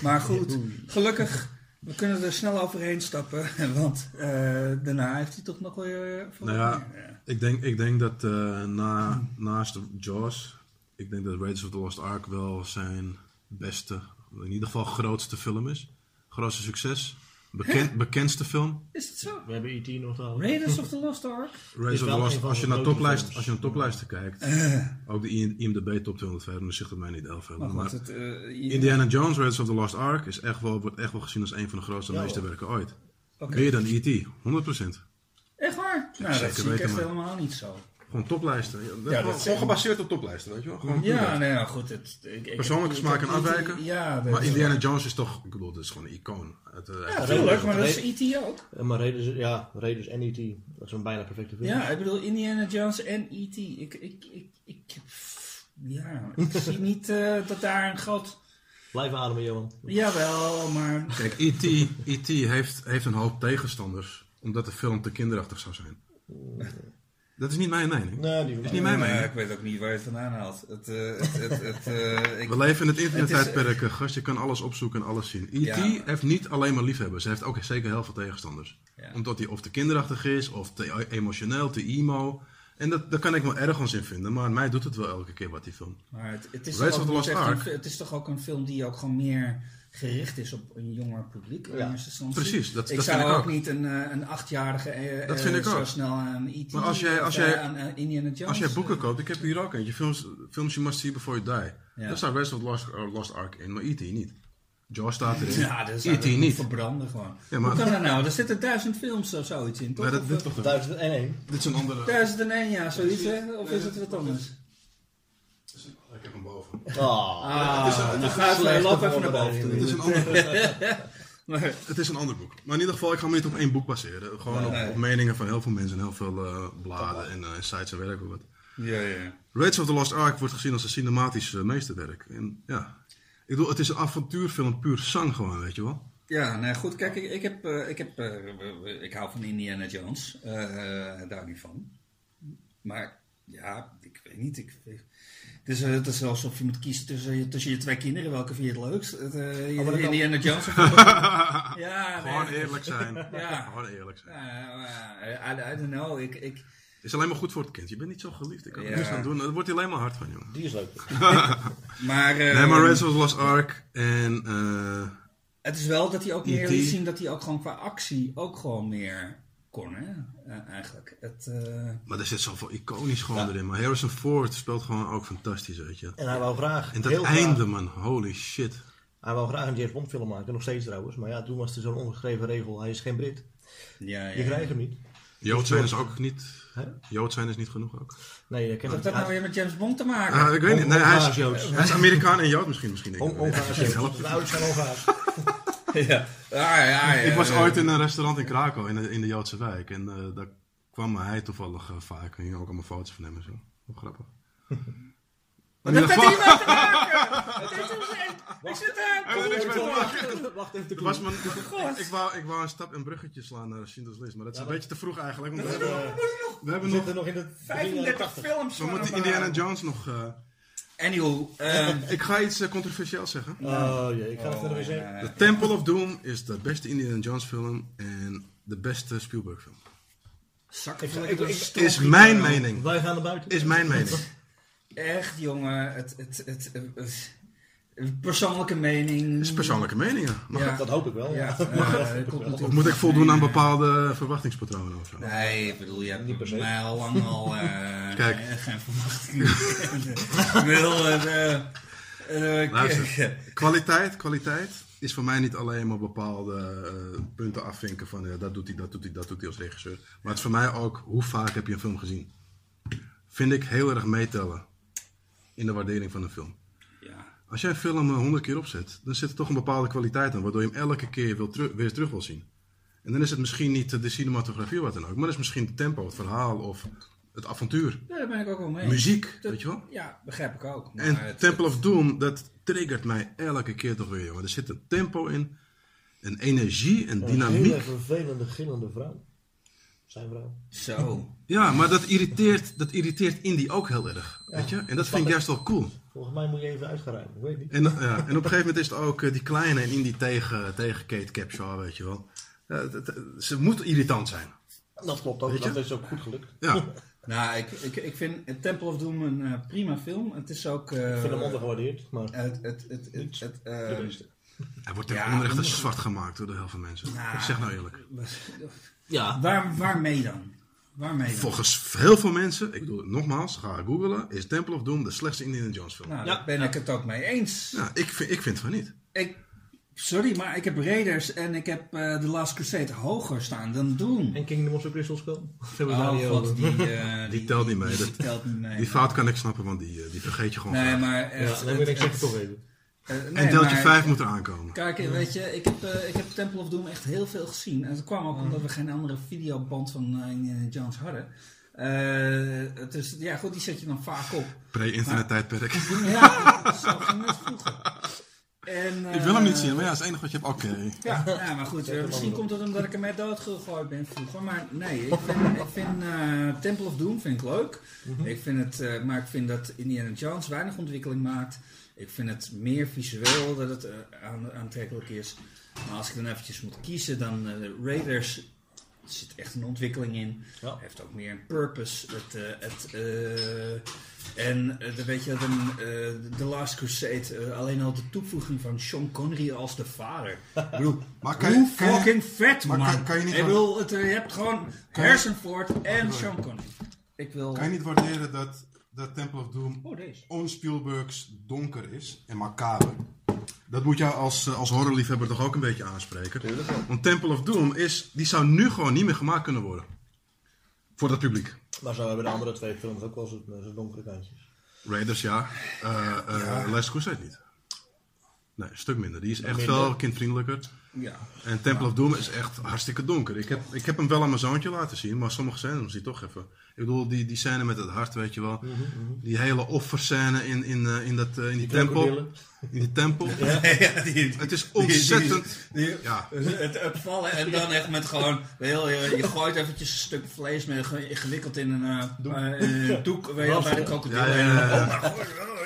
Maar goed, <laughs> gelukkig, we kunnen er snel overheen stappen. <laughs> Want eh, daarna heeft hij toch nog weer... voor Nou ja. Ik denk, ik denk dat eh, na, naast Jaws, ik denk dat Raiders of the Lost Ark wel zijn beste, in ieder geval grootste film is. Grootste succes. Beken, bekendste film. Is het zo? We hebben E.T. nog te houden. Raiders of the Lost Ark? Raiders of wel the Lost, als, je naar toplijst, als je naar toplijsten kijkt, Eh, ook de IMDb top 205, dan zegt het mij niet 11 maar hebben. goed, Maar het, eh, je- Indiana Jones, Raiders of the Lost Ark, is echt wel, wordt echt wel gezien als een van de grootste Ja, meesterwerken ooit. oké. Meer dan E.T., 100%. Echt waar? Nou, dat zie ik echt maar- helemaal niet zo. Gewoon toplijsten. Ja, dat Ja, gewoon, gebaseerd op toplijsten, weet je wel. Gewoon Ja, dat. nou ja, goed. Het, ik, ik, Persoonlijke ik- smaak en afwijken. Ja, Maar Indiana Jones is toch, ik bedoel, dat is gewoon een icoon. Het, eh, Ja, tuurlijk, maar dat is E.T. ook. Eh, Maar Raiders, ja, Raiders en E.T. Dat is een bijna perfecte film. Ja, ik bedoel Indiana Jones en E.T. Ik, ik, ik, ik, ja, ik zie <laughs> niet eh, dat daar een groot... Blijf ademen, Johan. Jawel, maar... Kijk, E.T. E.T. heeft, heeft een hoop tegenstanders, omdat de film te kinderachtig zou zijn. Dat is niet mijn mening. Nee, die is niet mijn mening. ik weet ook niet waar je het vandaan haalt. Het, eh, het, het, het, <laughs> eh, ik, We leven in het Het internettijdperk, eh, gast. Je kan alles opzoeken en alles zien. E.T. Ja. heeft niet alleen maar liefhebbers. Hij heeft ook zeker heel veel tegenstanders. Ja. Omdat hij of te kinderachtig is, of te emotioneel, te emo. En dat, daar kan ik wel ergens in vinden. Maar mij doet het wel elke keer wat hij filmt. maar het, het, is toch ook Ark. het is toch ook een film die ook gewoon meer gericht is op een jonger publiek. in Ja. eerste instantie. Precies, dat- ik dat zou vind ik ook ook. niet een, eh, een achtjarige eh, Dat vind ik eh, zo ook. snel aan E.T. Maar als jij- als of, eh, jij- aan, eh, Indiana Jones. Als jij boeken eh, koopt, ik heb hier ook eentje. Films, films You Must See Before You Die. Ja. Daar staat Raiders of Lost, uh, Lost Ark in, maar E.T. niet. Jaws staat erin. <laughs> Ja, dat is E.T. niet. verbranden gewoon. Ja, maar- Hoe kan dat nou? Er zitten duizend films of zoiets in, toch? Maar dat, dit, eh, toch, Duizend en één. dit is een andere... Duizend en één, ja, zoiets, hè? Of is het wat anders? Ik heb hem boven. Ah. Ah, ga slechte even, loop even naar boven. Het is, een ander, <laughs> Maar, het is een ander boek. Maar in ieder geval, ik ga me niet op één boek baseren. Gewoon op, Nee. op meningen van heel veel mensen en heel veel eh, bladen en eh, sites en werk. Wat. ja, ja. Raiders of the Lost Ark wordt gezien als een cinematisch eh, meesterwerk. En ja, ik bedoel, het is een avontuurfilm puur zang gewoon, weet je wel. Ja, nou goed, kijk, ik, ik heb, eh, ik, heb eh, ik hou van Indiana Jones, eh, daar niet van. Maar ja, ik weet niet, ik, het, is, eh, het is alsof je moet kiezen tussen, je- tussen je twee kinderen, welke vind je het leukst? Het, eh, dat kan- Indiana Jones of... <laughs> ja, Gewoon nee, eerlijk zijn. Ja. Gewoon eerlijk zijn. Ja, I, I don't know, ik... ik is alleen maar goed voor het kind. Je bent niet zo geliefd. Ik kan er Ja. niks aan doen. Daar wordt hij alleen maar hard van, jongen. Die is leuk. <laughs> maar, eh, Nee, maar the Lost Ark en... eh, Het is wel dat hij ook meer E.T.. liet zien dat hij ook gewoon qua actie ook gewoon meer kon, hè? Eigenlijk. Het, eh, maar er zit zoveel iconisch gewoon Ja. erin. Maar Harrison Ford speelt gewoon ook fantastisch, weet je. En hij wou graag. En dat heel einde, graag- man. Holy shit. Hij wou graag een James Bond film maken, nog steeds trouwens. Maar ja, toen was er zo'n ongeschreven regel, hij is geen Brit. Ja, ja. Je krijgt hem niet. Jood zijn is ook niet... Hè? Jood zijn is niet genoeg ook. Nee, Wat heeft dat nou weer met James Bond te maken? Ah, ik weet niet. Nee, hij, is, Joods. hij is Amerikaan en Jood misschien. misschien denk ik. On- Hongaars. Misschien helpt De ouders zijn Hongaars. <laughs> <laughs> ja. Ja, ja, ja, Ik was ja. ooit in een restaurant in Krakau, in de, in de Joodse wijk. En eh, daar kwam hij toevallig eh, vaak. Er hingen ook allemaal foto's van hem en zo. Grappig. <laughs> Wat heeft ieder dat hier nou te maken? Dit is het. Ik zit daar. heeft te. Wacht even, de Het was mijn, ik, wou, ik wou een stap en bruggetje slaan naar Schindler's List, maar dat is een beetje te vroeg eigenlijk. Want we hebben, we hebben we nog, zitten nog in de 35 films. we moeten Indiana. Jones nog... Anywho, ehm, <laughs> ik ga iets eh, controversieels zeggen. Oh jee, ik ga het er oh, zeggen. The Temple of Doom is de beste Indiana Jones film en de beste Spielberg film. Zakken Ik- van ik- Is mijn mening. Wij gaan naar buiten. Is mijn mening. Echt, jongen. Het, het, het, het, persoonlijke mening. is persoonlijke meningen. Mag Ja. ik- Dat hoop ik wel. Ja, Ja. <laughs> eh, komt natuurlijk Of moet ik voldoen aan eh, bepaalde verwachtingspatronen of zo? Nee, ik bedoel, je hebt Niet per se. mij al lang al <laughs> eh, Kijk. geen, geen verwachtingen. eh, eh, eh, Luister. Kwaliteit, kwaliteit is voor mij niet alleen maar bepaalde eh, punten afvinken van ja, dat doet hij, dat doet hij, dat doet hij als regisseur. Maar het is voor mij ook hoe vaak heb je een film gezien. Vind ik heel erg meetellen in de waardering van een film. Als jij een film honderd keer opzet, dan zit er toch een bepaalde kwaliteit aan, waardoor je hem elke keer wil teru- weer terug wil zien. En dan is het misschien niet de cinematografie of wat dan ook, maar dat is misschien het tempo, het verhaal of het avontuur. Ja, daar ben ik ook wel mee. Muziek, Dat- weet je wel? Ja, begrijp ik ook. Maar En het- Temple of Doom, dat triggert mij elke keer toch weer, jongen. Er zit een tempo in, een energie, een Een dynamiek. hele vervelende, gillende vrouw. Zijn vrouw. Zo. Ja, maar dat irriteert, dat irriteert Indy ook heel erg, weet je? En dat vind ik juist wel cool. Volgens mij moet je even uitgeruimd. Ik weet niet. En, ja, en op een gegeven moment is het ook eh, die kleine en Indy tegen, tegen Kate Capshaw, weet je wel. Ze moet irritant zijn. Dat klopt ook. Dat is ook goed gelukt. Ja, <laughs> Nou, ik, ik, ik vind Temple of Doom een eh, prima film. Het is ook... eh, Ik vind hem ondergewaardeerd, maar Het, het, het, het, het, eh, de beste. hij wordt ten Ja, zwart gemaakt door de helft van mensen. Nou, ik zeg nou eerlijk. Ja. Waar, waarmee dan? Waarmee dan? Volgens heel veel mensen, ik bedoel, nogmaals, ga googlen, is Temple of Doom de slechtste Indiana Jones film. Nou, Ja. daar ben ik het ook mee eens. Ja, ik, vind, ik vind van niet. Ik, sorry, maar ik heb Raiders en ik heb eh The Last Crusade hoger staan dan Doom. En Kingdom of the Crystal Skull? Het Oh niet god, die, eh, <laughs> Die telt niet mee. Die, Dat- telt niet mee. Die fout kan ik snappen, want die, eh, die vergeet je gewoon Nee, graag. maar Ja, ik zeg het- het toch even. Eh, nee, en deeltje maar- 5 moet er aankomen. Kijk, weet je, ik heb, eh, ik heb Temple of Doom echt heel veel gezien. En dat kwam ook omdat we geen andere videoband van eh, Indiana Jones hadden. Dus ja, goed, die zet je dan vaak op. Pre-internet tijdperk. Ja, zo ging het vroeger. En, Ik wil hem niet zien, maar ja, dat is het enige wat je hebt. Oké. Ja, ja, maar goed, misschien komt het omdat ik ermee doodgegooid ben vroeger. Maar nee, ik vind, ik vind eh, Temple of Doom vind ik leuk. ik vind het, eh, maar ik vind dat Indiana Jones weinig ontwikkeling maakt. Ik vind het meer visueel dat het eh, aan, aantrekkelijk is. Maar als ik dan eventjes moet kiezen, dan eh, Raiders er zit echt een ontwikkeling in. Ja. Heeft ook meer een purpose. Het, eh, het, eh, en de, weet je, eh, The Last Crusade, alleen al de toevoeging van Sean Connery als de vader. Ik bedoel, <laughs> Maar kan je- hoe je- fucking vet, maar man. kan- kan je niet ik bedoel, het, je hebt gewoon Harrison Ford en Sean Connery. Ik wil... Kan je niet waarderen dat, dat Temple of Doom Oh, deze. on-Spielbergs donker is en macaber? Dat moet jou als, eh, als horrorliefhebber toch ook een beetje aanspreken? Want Temple of Doom is, die zou nu gewoon niet meer gemaakt kunnen worden. Voor dat publiek. Maar zo hebben de andere twee films ook wel zo'n zo'n donkere kantjes. Raiders ja, eh eh Last Crusade niet. Nee, een stuk minder. Die is echt Minder. veel kindvriendelijker. Ja. En Temple of Doom is echt hartstikke donker. Ik heb, ik heb hem wel aan mijn zoontje laten zien, maar sommige scènes zie toch even. Ik bedoel, die, die scène met het hart, weet je wel. Die hele offerscène in, in, eh, in, dat, eh, in die tempel. In die tempel. ja, <laughs> die, Het is ontzettend. die- Ja, het, het vallen en dan echt met gewoon, heel, je, je gooit eventjes een stuk vlees met, ge- gewikkeld in een eh, doek, een doek weet je, bij de krokodil. Ja, ja, ja, ja. Oh, maar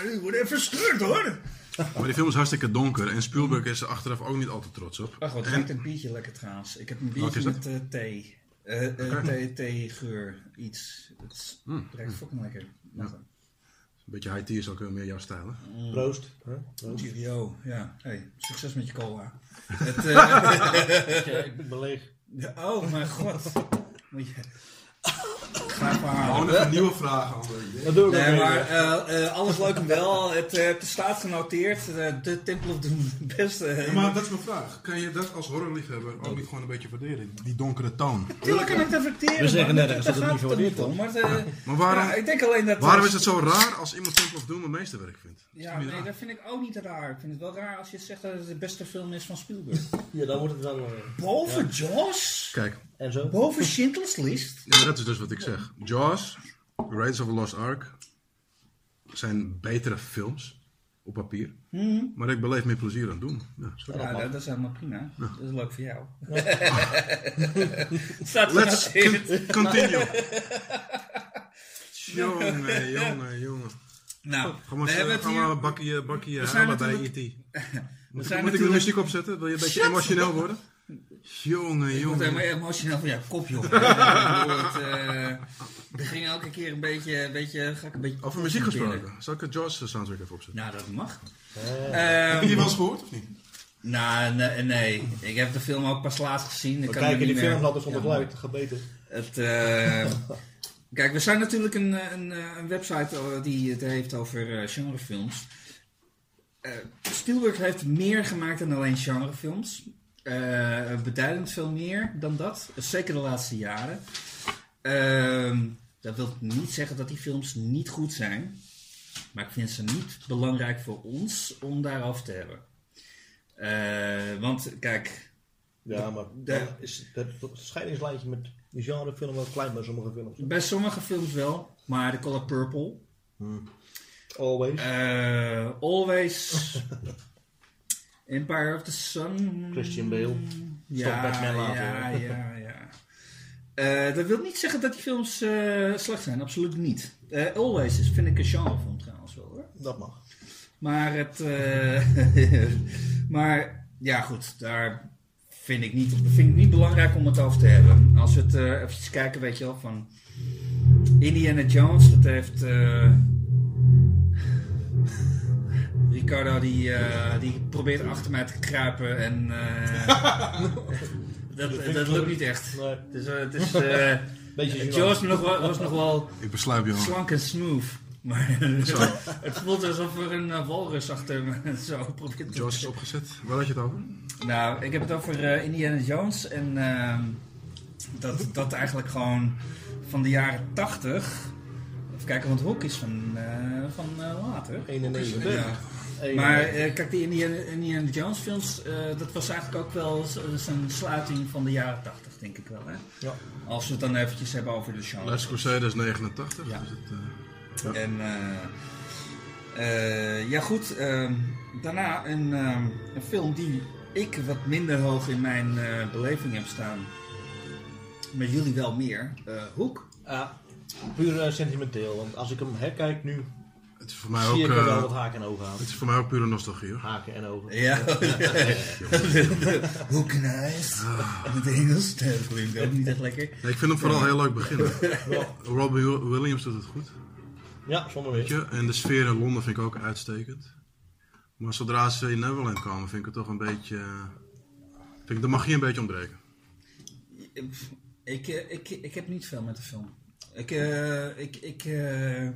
oh, ik word even verscheurd hoor. Maar die film is hartstikke donker. En Spielberg is er achteraf ook niet altijd trots op. Ach, wat En- ruikt een biertje lekker trouwens. Ik heb een biertje met eh, thee. Eh, eh, thee, thee-geur, iets. Het is- Mm. ruikt fucking lekker. Een beetje high tea is ook wel meer jouw stijl, hè? Proost. hè? Proost. Cheerio, ja. Hey, succes met je cola. <laughs> Het, eh, Ja, ik ben leeg. Ja, oh mijn god. Moet je- Verhalen. Gewoon even nieuwe vragen. André. Dat doe ik Nee, maar eh, eh, alles leuk en wel. Het, eh, het staat genoteerd. eh, de Temple of Doom, <laughs> beste. Ja, maar dat is mijn vraag. Kan je dat als horrorliefhebber ook niet gewoon een beetje waarderen? Die donkere toon. Tuurlijk kan ik dat verteren. We zeggen daar dat het niet gewaardeerd om. Maar, eh, <laughs> Maar waarom, ja, ik denk alleen dat... waarom eh, is het zo raar als iemand Temple of Doom een meesterwerk vindt? Ja, nee, raar? dat vind ik ook niet raar. Ik vind het wel raar als je zegt dat het de beste film is van Spielberg. Ja, dan wordt het wel... eh, Boven Jaws? Kijk, en zo. Boven Schindler's List? ja, maar dat is dus wat ik zeg. Jaws, Raiders of the Lost Ark zijn betere films op papier. Maar ik beleef meer plezier aan het doen. Ja, sorry. Ja, dat, dat is helemaal prima. Dat is leuk voor jou. <laughs> Staat Let's con- continue. <laughs> jongen, jongen, jongen. Nou, Gaan we, hebben het hier... een bakje, bakje huilen bij E.T. <laughs> Moet, moet ik de muziek opzetten? Wil je een beetje emotioneel worden? Jongen, Ik word helemaal jongen. emotioneel van jouw kop, joh. Ik eh, er ging elke keer een beetje, een beetje, ga ik een beetje... Over muziek gesproken. Zal ik het Jaws soundtrack even opzetten? Nou, dat mag. Eh, Heb je die Ehm wel eens gehoord of niet? nou, nee, nee. Ik heb de film ook pas laatst gezien. Ik we kan kijken die meer- film laten zonder Ja, geluid. Dat gaat beter. Het, eh, kijk, we zijn natuurlijk een, eh, een, een website die het heeft over genrefilms. Eh, Spielberg heeft meer gemaakt dan alleen genrefilms. Eh, beduidend veel meer dan dat. Zeker de laatste jaren. Ehm, dat wil niet zeggen dat die films niet goed zijn. Maar ik vind ze niet belangrijk voor ons om daarover te hebben. Eh, want kijk, Ja, maar De- is het, scheidingslijntje met die genrefilm wel klein bij sommige films. bij sommige films wel. Maar The Color Purple, Always. Uh, always. <laughs> Empire of the Sun. Christian Bale. Ja, Stop Batman later, ja, ja, ja. Eh, dat wil niet zeggen dat die films eh, slecht zijn, absoluut niet. Eh, Always is, vind ik een genrefilm trouwens wel hoor. Dat mag. Maar het. <laughs> maar ja, goed, daar vind ik, niet, vind ik niet belangrijk om het over te hebben. Als we het even kijken, weet je wel, van. Indiana Jones, dat heeft. Ricardo die, eh, die probeert achter mij te kruipen en. eh, <laughs> dat, dat lukt niet echt. Nee, Dus, het is, eh, <laughs> beetje Jaws was nog wel, was nog wel Ik besluip je slank en smooth. Maar <laughs> het voelt alsof er een walrus achter me zo probeert te Jaws is opgezet. Waar had je het over? Nou, ik heb het over eh, Indiana Jones. En ehm, dat, dat eigenlijk gewoon van de jaren 80. Even kijken, want Hoek is van, eh, van eh, later. 91. Ja. Maar eh, kijk, die Indiana, Indiana Jones films, eh, dat was eigenlijk ook wel z- zijn sluiting van de jaren 80, denk ik wel. Hè? Ja. Als we het dan eventjes hebben over de genre. Last Crusade is 89. Ja. Dus het, eh, En eh, eh, ja goed, ehm, daarna een, ehm, een film die ik wat minder hoog in mijn eh, beleving heb staan. Maar jullie wel meer. Eh Hoek. Ja, puur eh, sentimenteel. Want als ik hem herkijk nu, is voor mij zie ook, ik er wel eh, wat haken en ogen aan. het is voor mij ook pure nostalgie hoor. Haken en ogen. Ja. Hoek nice. En het Engels, dat klinkt ook niet echt lekker. Nee, ik vind hem vooral heel leuk beginnen. Robbie Wi- Williams doet het goed. Ja, zonder Weet meer. je? En de sfeer in Londen vind ik ook uitstekend. Maar zodra ze in Neverland komen, vind ik het toch een beetje. eh, vind ik de magie een beetje ontbreken. Ik, eh, ik, ik heb niet veel met de film. Ik, eh, ik, ik, eh,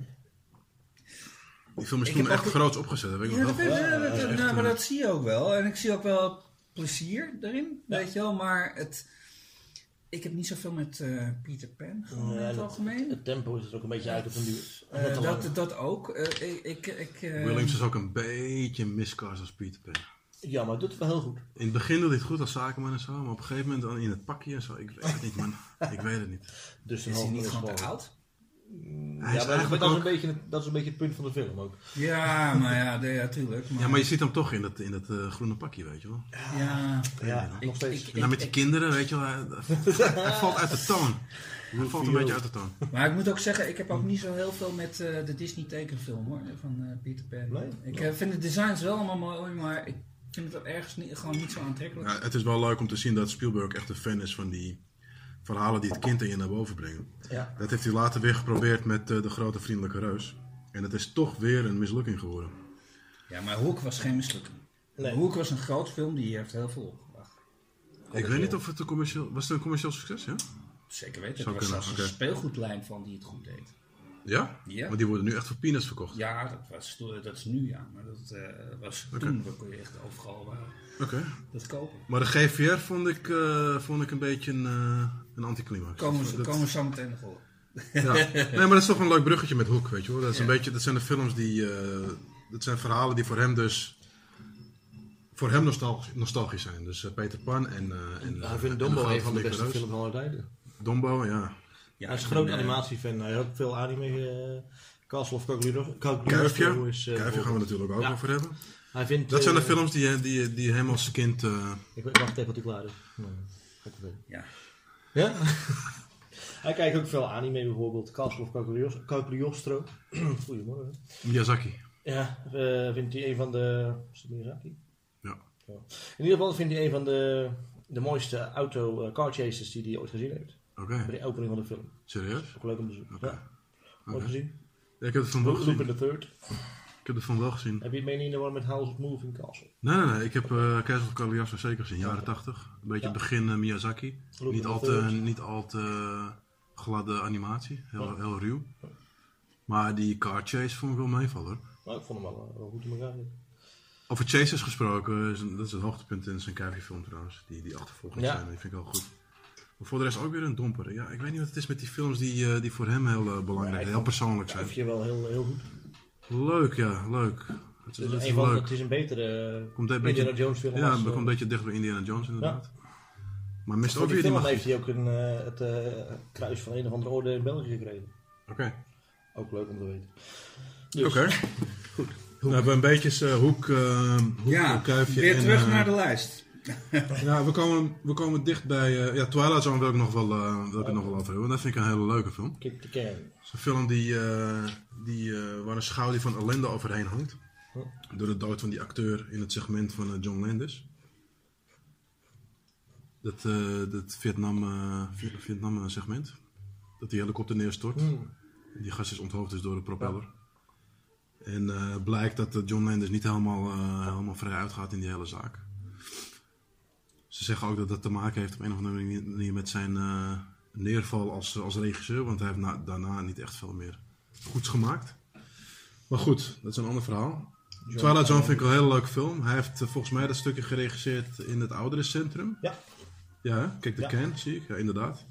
Die film is Ik toen echt ook- groots opgezet, dat weet ik Ja, nog dat, wel. dat- nou, maar dat zie je ook wel. En ik zie ook wel plezier erin, weet je wel. Maar het, ik heb niet zoveel met eh, Peter Pan, gewoon in Ja, het algemeen. Het tempo is er ook een beetje uit op een duur. Eh, dat, dat ook. Eh, ik, ik, eh, Williams is ook een beetje miscast als Peter Pan. Ja, maar het doet het wel heel goed. In het begin doet hij het goed als zakenman en zo, maar op een gegeven moment dan in het pakje en zo, ik weet het niet man. Ik weet het niet. Dus is hij niet is gewoon te gewoon- oud? Ja, Hij is maar dat, is een beetje, het- dat is een beetje het punt van de film ook. Ja, maar ja, de- ja tuurlijk. Maar, Ja, maar je ziet hem toch in dat, in dat eh, groene pakje, weet je wel. ja, Ja, ik- nog steeds. ik- dan met die kinderen, weet je wel, hij, <laughs> hij valt uit de toon. Hij valt een beetje uit de toon. Maar ik moet ook zeggen, ik heb ook niet zo heel veel met eh, de Disney tekenfilm hoor, van eh, Peter Pan. Nee? Ik vind de designs wel allemaal mooi, maar ik vind het ergens niet, gewoon niet zo aantrekkelijk. Ja, het is wel leuk om te zien dat Spielberg echt een fan is van die verhalen die het kind in je naar boven brengen. Ja. Dat heeft hij later weer geprobeerd met eh, De Grote Vriendelijke Reus. En het is toch weer een mislukking geworden. Ja, maar Hoek was geen mislukking. Nee. Hoek was een groot film, die heeft heel veel opgebracht. Ik weet niet of het een commercieel... Was het een commercieel succes, ja? Zeker weten. Er was zelfs een speelgoedlijn van die het goed deed. Ja? Ja. Maar die worden nu echt voor peanuts verkocht. Ja, dat, was, toen- dat is nu ja. Maar dat eh, was toen kon je echt overal Oké. dat kopen. Maar de GVR vond ik, eh, vond ik een beetje een, eh een anticlimax. Komen we, Dat- komen zo meteen nog op. Ja. <laughs> Nee, maar dat is toch een leuk bruggetje met Hoek, weet je wel. Dat, is een beetje, dat zijn de films die... eh, dat zijn verhalen die voor hem dus... Voor hem nostalgisch, nostalgisch zijn. Dus Peter Pan en... eh en Hij vindt en Dumbo Gouden een van de beste films van alle tijden. Dumbo, ja. Ja, Hij is een en, groot eh, animatiefan. Hij heeft veel anime. eh Castle of Cagliostro Kuifje. is, eh, Kuifje gaan we natuurlijk ook Ja. over hebben. Hij vindt, Dat zijn de films die, die, die hem als kind... eh, Ik ik wacht even tot hij klaar is. Nee, ik. Ja. Ja? <laughs> hij kijkt ook veel anime bijvoorbeeld. Castle of Cagliostro. Cagliostro. <clears throat> Goedemorgen. Miyazaki. Ja, vindt hij een van de... Is het Miyazaki? Ja. In ieder geval vindt hij een van de, de mooiste auto eh, car chases die hij ooit gezien heeft. Oké, Bij de opening van de film. serieus? Ook leuk om te zien. Oké. Ja, mooi Oké. gezien. Ja, ik heb het van wel Loop in gezien. the Third. Ik heb het van wel gezien. Heb je het mee in de war met House of Moving Castle? Nee, nee, nee. Ik heb eh Castle of Cagliostro zeker gezien. Jaren 80. Een beetje Ja. begin eh, Miyazaki. Loop Niet in al, the te, Third. niet al te gladde animatie. Heel, Ja. heel ruw. Maar die car chase vond ik wel meevallen. hoor. Nou, ik vond hem wel, wel goed in elkaar. zitten. Over chases gesproken, is een- dat is het hoogtepunt in zijn Kuifje film trouwens. Die, die achtervolging Ja. zijn, die vind ik wel goed. Maar voor de rest ook weer een domper. Ja, ik weet niet wat het is met die films die, eh, die voor hem heel eh, belangrijk, Ja, heel persoonlijk zijn. Kuifje wel heel, heel goed. Leuk, ja, leuk. Het is, Het een leuk. het is een betere Komt een Indiana beetje, Jones film. ja, als, het eh, komt een beetje dichter bij Indiana Jones inderdaad. Maar mist ook weer die film magie. heeft hij ook een, eh, het eh, kruis van een of andere orde in België gekregen. Oké. Ook leuk om te weten. Dus, Oké. Goed. We hebben een beetje eh, hoek, eh hoek Ja, kuifje. weer en, terug eh, naar de lijst. <laughs> Ja, we komen, we komen dicht bij... eh, ja, Twilight Zone wil ik, nog wel, eh, wil ik het nog wel over hebben. Dat vind ik een hele leuke film. Kick the can. Het is een film die, eh, die, waar een schouw die van ellende overheen hangt. Door de dood van die acteur in het segment van John Landis. Dat, dat Vietnam, Vi- Vietnam segment. Dat die helikopter neerstort. Hmm. Die gast is onthoofd dus door de propeller. En blijkt dat John Landis niet helemaal, helemaal vrij uitgaat in die hele zaak. Ze zeggen ook dat dat te maken heeft op een of andere manier met zijn eh, neerval als, als regisseur. Want hij heeft na- daarna niet echt veel meer goeds gemaakt. Maar goed, dat is een ander verhaal. Twilight Zone vind ik wel een hele leuke film. Hij heeft eh, volgens mij dat stukje geregisseerd in het ouderencentrum. Ja. Ja, kijk de Ja. can, zie ik. Ja, inderdaad.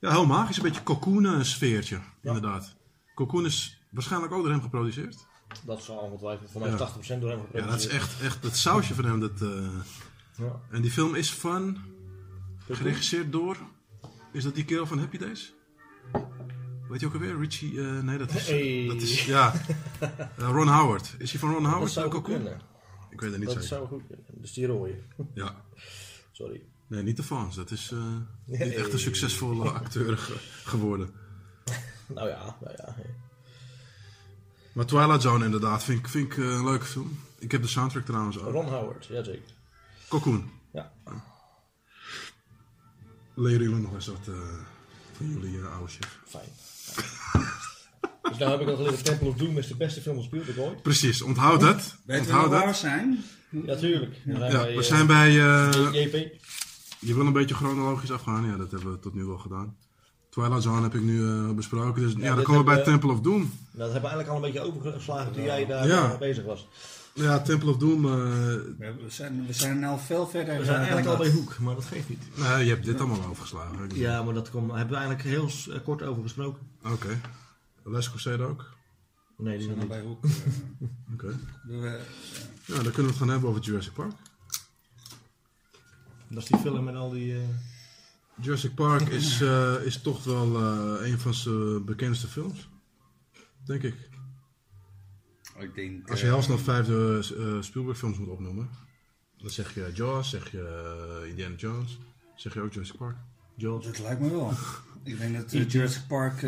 Ja, heel magisch. Een beetje cocoon sfeertje, inderdaad. Cocoon is waarschijnlijk ook door hem geproduceerd. Dat zal ongetwijfeld voor mij Ja. 80% door hem Ja, geproduceerd. dat is echt, echt het sausje van hem. Dat, eh, Ja. En die film is van, geregisseerd door, is dat die kerel van Happy Days? Weet je ook alweer? Richie, eh, nee dat is, Hey. dat is ja, <laughs> Eh, Ron Howard. Is hij van Ron Howard? Dat zou Cocoon? kunnen. Ik weet het niet Dat zeker. zou goed kunnen. Dus die rode. Ja. Sorry. Nee, niet de fans. Dat is eh, niet echt een succesvolle <laughs> acteur ge- geworden. Nou ja, nou ja. Maar Twilight Zone inderdaad, vind ik, vind ik een leuke film. Ik heb de soundtrack trouwens ook. Ron Howard, jazeker. Cocoon. Ja. Leren jullie nog eens wat eh, van jullie eh, oude chef? Fijn. dus nou heb ik al geleerd, Temple of Doom is de beste film gespeeld ooit. Precies, onthoud dat. Weet je Onthoud waar we dat. zijn? Ja, tuurlijk. We zijn Ja, bij, we zijn bij... eh, JP. je wil een beetje chronologisch afgaan. Ja, dat hebben we tot nu wel gedaan. Twilight Zone heb ik nu eh, besproken. Dus ja, dan komen we bij Temple of Doom. Nou, dat hebben we eigenlijk al een beetje overgeslagen toen jij daar Ja. bezig was. Ja, Temple of Doom. eh, We zijn, we zijn nou veel verder. We zijn eh, eigenlijk al bij Hoek, maar dat geeft niet. nee, je hebt dit allemaal overgeslagen. Ja, maar dat komt, daar hebben we eigenlijk heel eh, kort over gesproken. Oké. Les Crusade ook? Nee, die nog zijn niet. bij Hoek. <laughs> Oké. Ja, dan kunnen we het gaan hebben over Jurassic Park. Dat is die film met al die... eh, Jurassic Park <laughs> is, eh, is toch wel eh, een van zijn bekendste films. Denk ik. Ik denk, Als je eh, heel snel vijf eh, Spielberg films moet opnoemen. Dan zeg je Jaws, zeg je eh, Indiana Jones. Zeg je ook Jurassic Park. Jaws. Dat lijkt me wel. <laughs> ik denk dat Jurassic Park.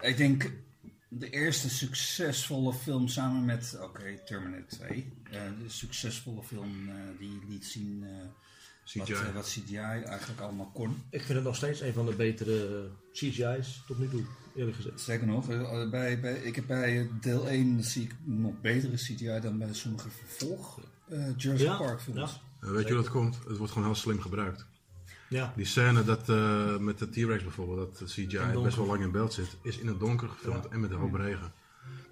ik denk de eerste succesvolle film samen met. Oké, Terminator 2. eh, de succesvolle film eh, die liet zien. eh, wat, CGI. wat CGI eigenlijk allemaal kon. Ik vind het nog steeds een van de betere CGI's tot nu toe, eerlijk gezegd. Sterker nog, eh, bij, bij, ik heb bij deel 1 zie ik nog betere CGI dan bij sommige vervolg eh, Jurassic Ja, Park films. ja. Eh, weet je hoe dat komt? Het wordt gewoon heel slim gebruikt. Ja. Die scène dat, eh, met de T-Rex bijvoorbeeld, dat de CGI best wel lang in beeld zit, is in het donker gefilmd Ja. en met een hoop regen.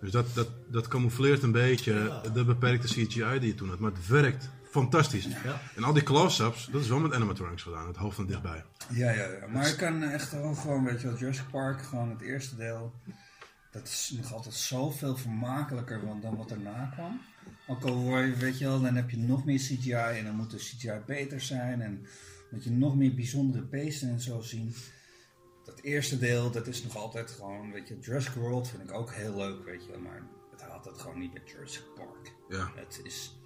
Dus dat, dat, dat camoufleert een beetje Ja. de beperkte CGI die je toen had. Maar het werkt fantastisch. Ja. En al die close-ups, dat is wel met animatronics gedaan, het hoofd van dichtbij. Ja, ja, ja. Maar ik kan echt wel gewoon, weet je wel, Jurassic Park, gewoon het eerste deel. Dat is nog altijd zoveel vermakelijker dan- wat erna kwam. Ook al word je, weet je wel, dan heb je nog meer CGI en dan moet de CGI beter zijn. En moet je nog meer bijzondere beesten en zo zien. Dat eerste deel, dat is nog altijd gewoon, weet je, Jurassic World vind ik ook heel leuk, weet je wel. Maar het haalt het gewoon niet bij Jurassic Park. Ja, Het is...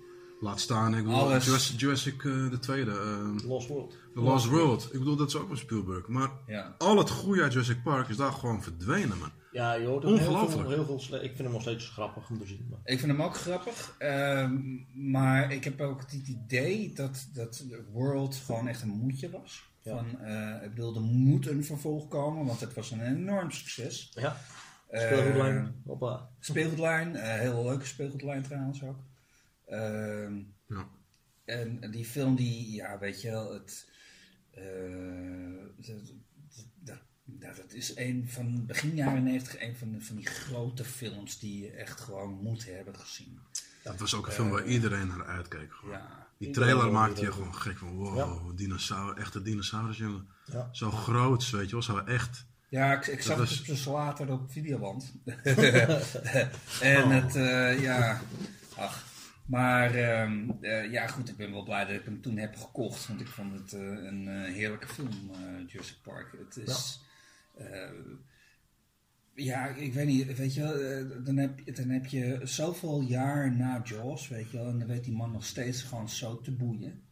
laat staan. Ik bedoel, Alles. Jurassic, Jurassic eh, de tweede, eh, Lost World. The Lost World. Ik bedoel, dat is ook van Spielberg. Maar Ja. al het goede uit Jurassic Park is daar gewoon verdwenen, man. Ja, je hoort ook heel Ongelooflijk. veel, heel veel Ik vind hem nog steeds grappig om te zien. Maar... Ik vind hem ook grappig, ehm, maar ik heb ook het idee dat, dat World gewoon echt een moedje was. Ja. Van, eh, ik bedoel, er moet een vervolg komen, want het was een enorm succes. Ja, Eh, speelgoedlijn. Hoppa. Speelgoedlijn, eh hele leuke speelgoedlijn trouwens ook. Ehm, Ja. en die film die, ja weet je wel, het, eh, dat, dat, dat, dat is een van begin jaren 90 een van, de, van die grote films die je echt gewoon moet hebben gezien. Dat was ook een film waar iedereen naar uitkeek. Gewoon. Ja, Die trailer maakte je gewoon gek van wow, Ja. dinosaur, echte dinosaurus jongen. Ja. Zo groot, weet je wel, zo echt. Ja, ik, ik zag was- het dus later op videoband. <laughs> <laughs> Oh. en het, eh, ja, ach. Maar ehm, eh, ja, goed, ik ben wel blij dat ik hem toen heb gekocht. Want ik vond het eh, een eh, heerlijke film, eh Jurassic Park. Het is, ja. ja, ik weet niet, weet je wel, dan, heb, je- dan heb je zoveel jaar na Jaws, weet je wel. En dan weet die man nog steeds gewoon zo te boeien.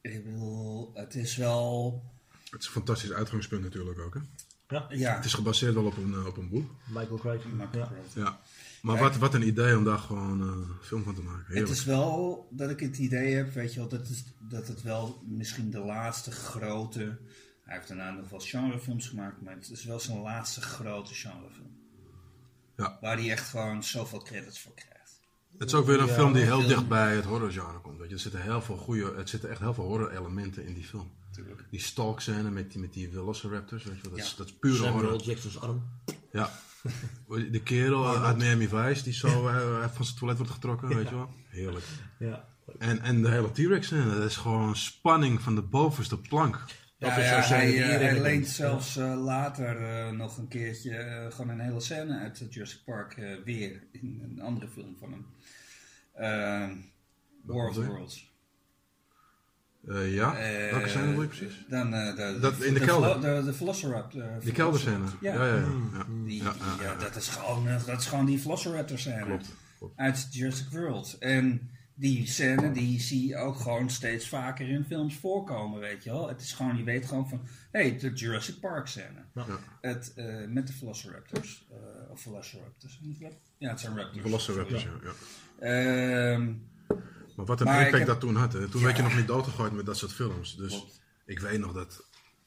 Ik bedoel, het is wel, Het is een fantastisch uitgangspunt natuurlijk ook. Hè? Ja, ja. Het is gebaseerd wel op een, op een boek. Michael Crichton. Ja. Ja. Maar Kijk. wat, wat een idee om daar gewoon eh, een film van te maken. Het is wel dat ik het idee heb, weet je wel, dat, is, dat het wel misschien de laatste grote. Hij heeft daarna nog wel genrefilms gemaakt, maar het is wel zijn laatste grote genrefilm. Ja. Waar hij echt gewoon zoveel credits voor krijgt. Het is ook weer een Ja, film die heel film. dicht bij het horrorgenre komt. Weet je. Er zitten heel veel goede, het zitten echt heel veel horror elementen in die film. Natuurlijk. Die stalk scène met die, met die velociraptors, weet je wel. Dat, is, dat is pure Samuel horror. Jackson's arm. Ja. <laughs> De kerel uit Miami Vice die zo <laughs> eh, van zijn toilet wordt getrokken, weet je wel. Heerlijk. Ja. En, en de hele T-Rex dat is gewoon spanning van de bovenste plank. Dat Ja, is ja, scène hij, eh, hij leent zelfs eh, later eh, nog een keertje gewoon een hele scène uit Jurassic Park eh, weer in een andere film van hem. Ehm War of the? Worlds. Eh, ja, Eh, welke scène bedoel je precies? Dan, eh, de, Dat in de de kelder. De, de Velociraptor. eh, Die kelderscène. Ja. Ja, ja, ja. Mm. ja. Die, Ja, ja, ja, ja. dat, is gewoon, eh, dat is gewoon die Velociraptor scène. Klopt, klopt. Uit Jurassic World. En die scène die zie je ook gewoon steeds vaker in films voorkomen, weet je wel. Het is gewoon, je weet gewoon van, hé, hey, de Jurassic Park scène. Ja. Het, eh, met de Velociraptors. eh, of Velociraptors. Ja, het zijn raptors. Velociraptors, ja. Maar wat een Maar impact heb- dat toen had. Hè. Toen Ja. werd je nog niet doodgegooid met dat soort films. Dus Klopt. ik weet nog dat...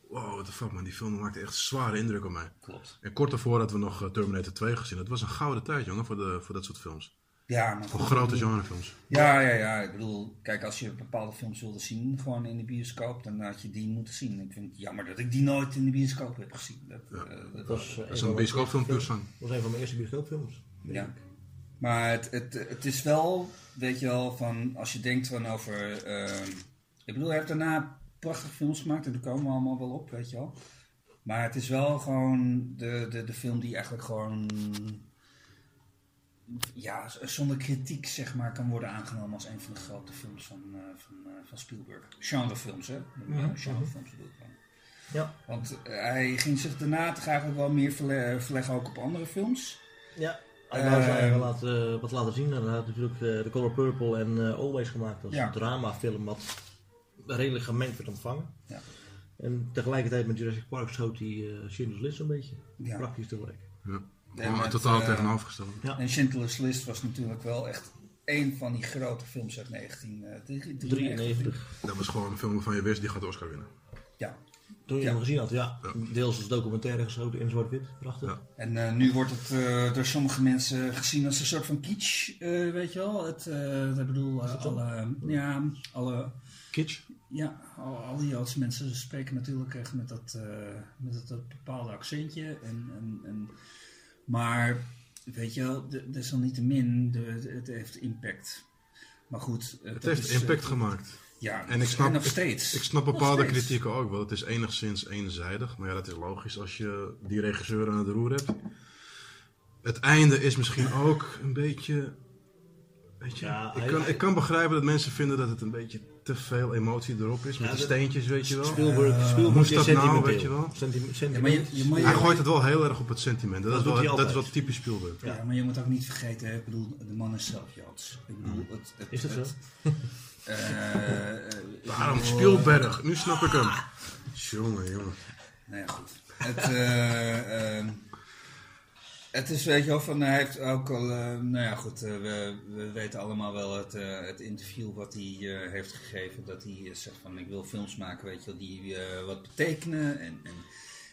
Wow, what the fuck man, die film maakte echt zware indruk op mij. klopt. En kort daarvoor hadden we nog eh, Terminator 2 gezien. Het was een gouden tijd, jongen, voor, de, voor dat soort films. Ja, maar Voor grote bedoel- genrefilms. Ja, ja, ja. Ik bedoel, kijk, als je bepaalde films wilde zien, gewoon in de bioscoop, dan had je die moeten zien. Ik vind het jammer dat ik die nooit in de bioscoop heb gezien. Dat, Ja. eh, dat- Dat was, eh, Dat is van een bioscoopfilm puur. Dat was een van mijn eerste bioscoopfilms. ja. Maar het, het, het is wel, weet je wel, van als je denkt van over. ehm, ik bedoel, hij heeft daarna prachtige films gemaakt en daar komen we allemaal wel op, weet je wel. Maar het is wel gewoon de, de, de film die eigenlijk gewoon. Ja, zonder kritiek zeg maar kan worden aangenomen als een van de grote films van, eh, van, eh, van Spielberg. Genrefilms, hè? Mhm. Genrefilms bedoel ik dan. Ja. Want eh, hij ging zich daarna toch eigenlijk wel meer verle- verleggen ook op andere films. Ja. Hij wou zijn Ehm, eigen laten, eh, wat laten zien. En hij had natuurlijk eh, The Color Purple en eh, Always gemaakt als Ja. een dramafilm wat redelijk gemengd werd ontvangen. Ja. En tegelijkertijd met Jurassic Park schoot hij uh, Schindler's List een beetje. Ja. Praktisch tegelijk. Ja. En met, totaal eh, tegenovergesteld. Ja. En Schindler's List was natuurlijk wel echt een van die grote films uit 1993. 93. Dat was gewoon een film waarvan je wist, die gaat de Oscar winnen. Ja. Toen je Ja. hem gezien had, ja. Deels als documentaire geschoten in zwart-wit. Prachtig. Ja. En eh, nu wordt het eh, door sommige mensen gezien als een soort van kitsch, eh, weet je wel. Het, eh, ik bedoel, eh, alle, ja, alle, Kitsch. ja, al, al die Joodse mensen spreken natuurlijk echt met dat, eh, met dat, dat bepaalde accentje. En, en, en, maar, weet je wel, de- desalniettemin, de, de- het heeft impact. Maar goed. Het heeft is, impact gemaakt. Ja, En ik snap, nog steeds. Ik, snap bepaalde kritieken ook wel. Het is enigszins eenzijdig. Maar ja, dat is logisch als je die regisseur aan het roer hebt. Het einde is misschien ook een beetje... Weet je, Ja, ik, kan, hij- ik kan begrijpen dat mensen vinden dat het een beetje te veel emotie erop is. Met Ja, dat- steentjes, weet je wel. Spielberg, Spielberg moest is dat nou, weet je wel? Ja, sentiment. maar je, je, moet- Hij gooit het wel heel erg op het sentiment. Dat, Dat is, wel, hij dat is wel typisch Spielberg. Ja, maar je moet ook niet vergeten, hè, ik bedoel, de man is zelf Joods. Ik bedoel, het, het, Is dat zo? het, <laughs> Waarom bedoel, Spielberg? Nu snap ik hem. Jongen, jongen. Nou ja, goed. Het, eh, ehm, het is, weet je wel, van, hij heeft ook al, eh, nou ja, goed, eh, we, we weten allemaal wel het, eh, het interview wat hij eh, heeft gegeven. Dat hij eh, zegt van, ik wil films maken, weet je wel, die eh, wat betekenen. En, en,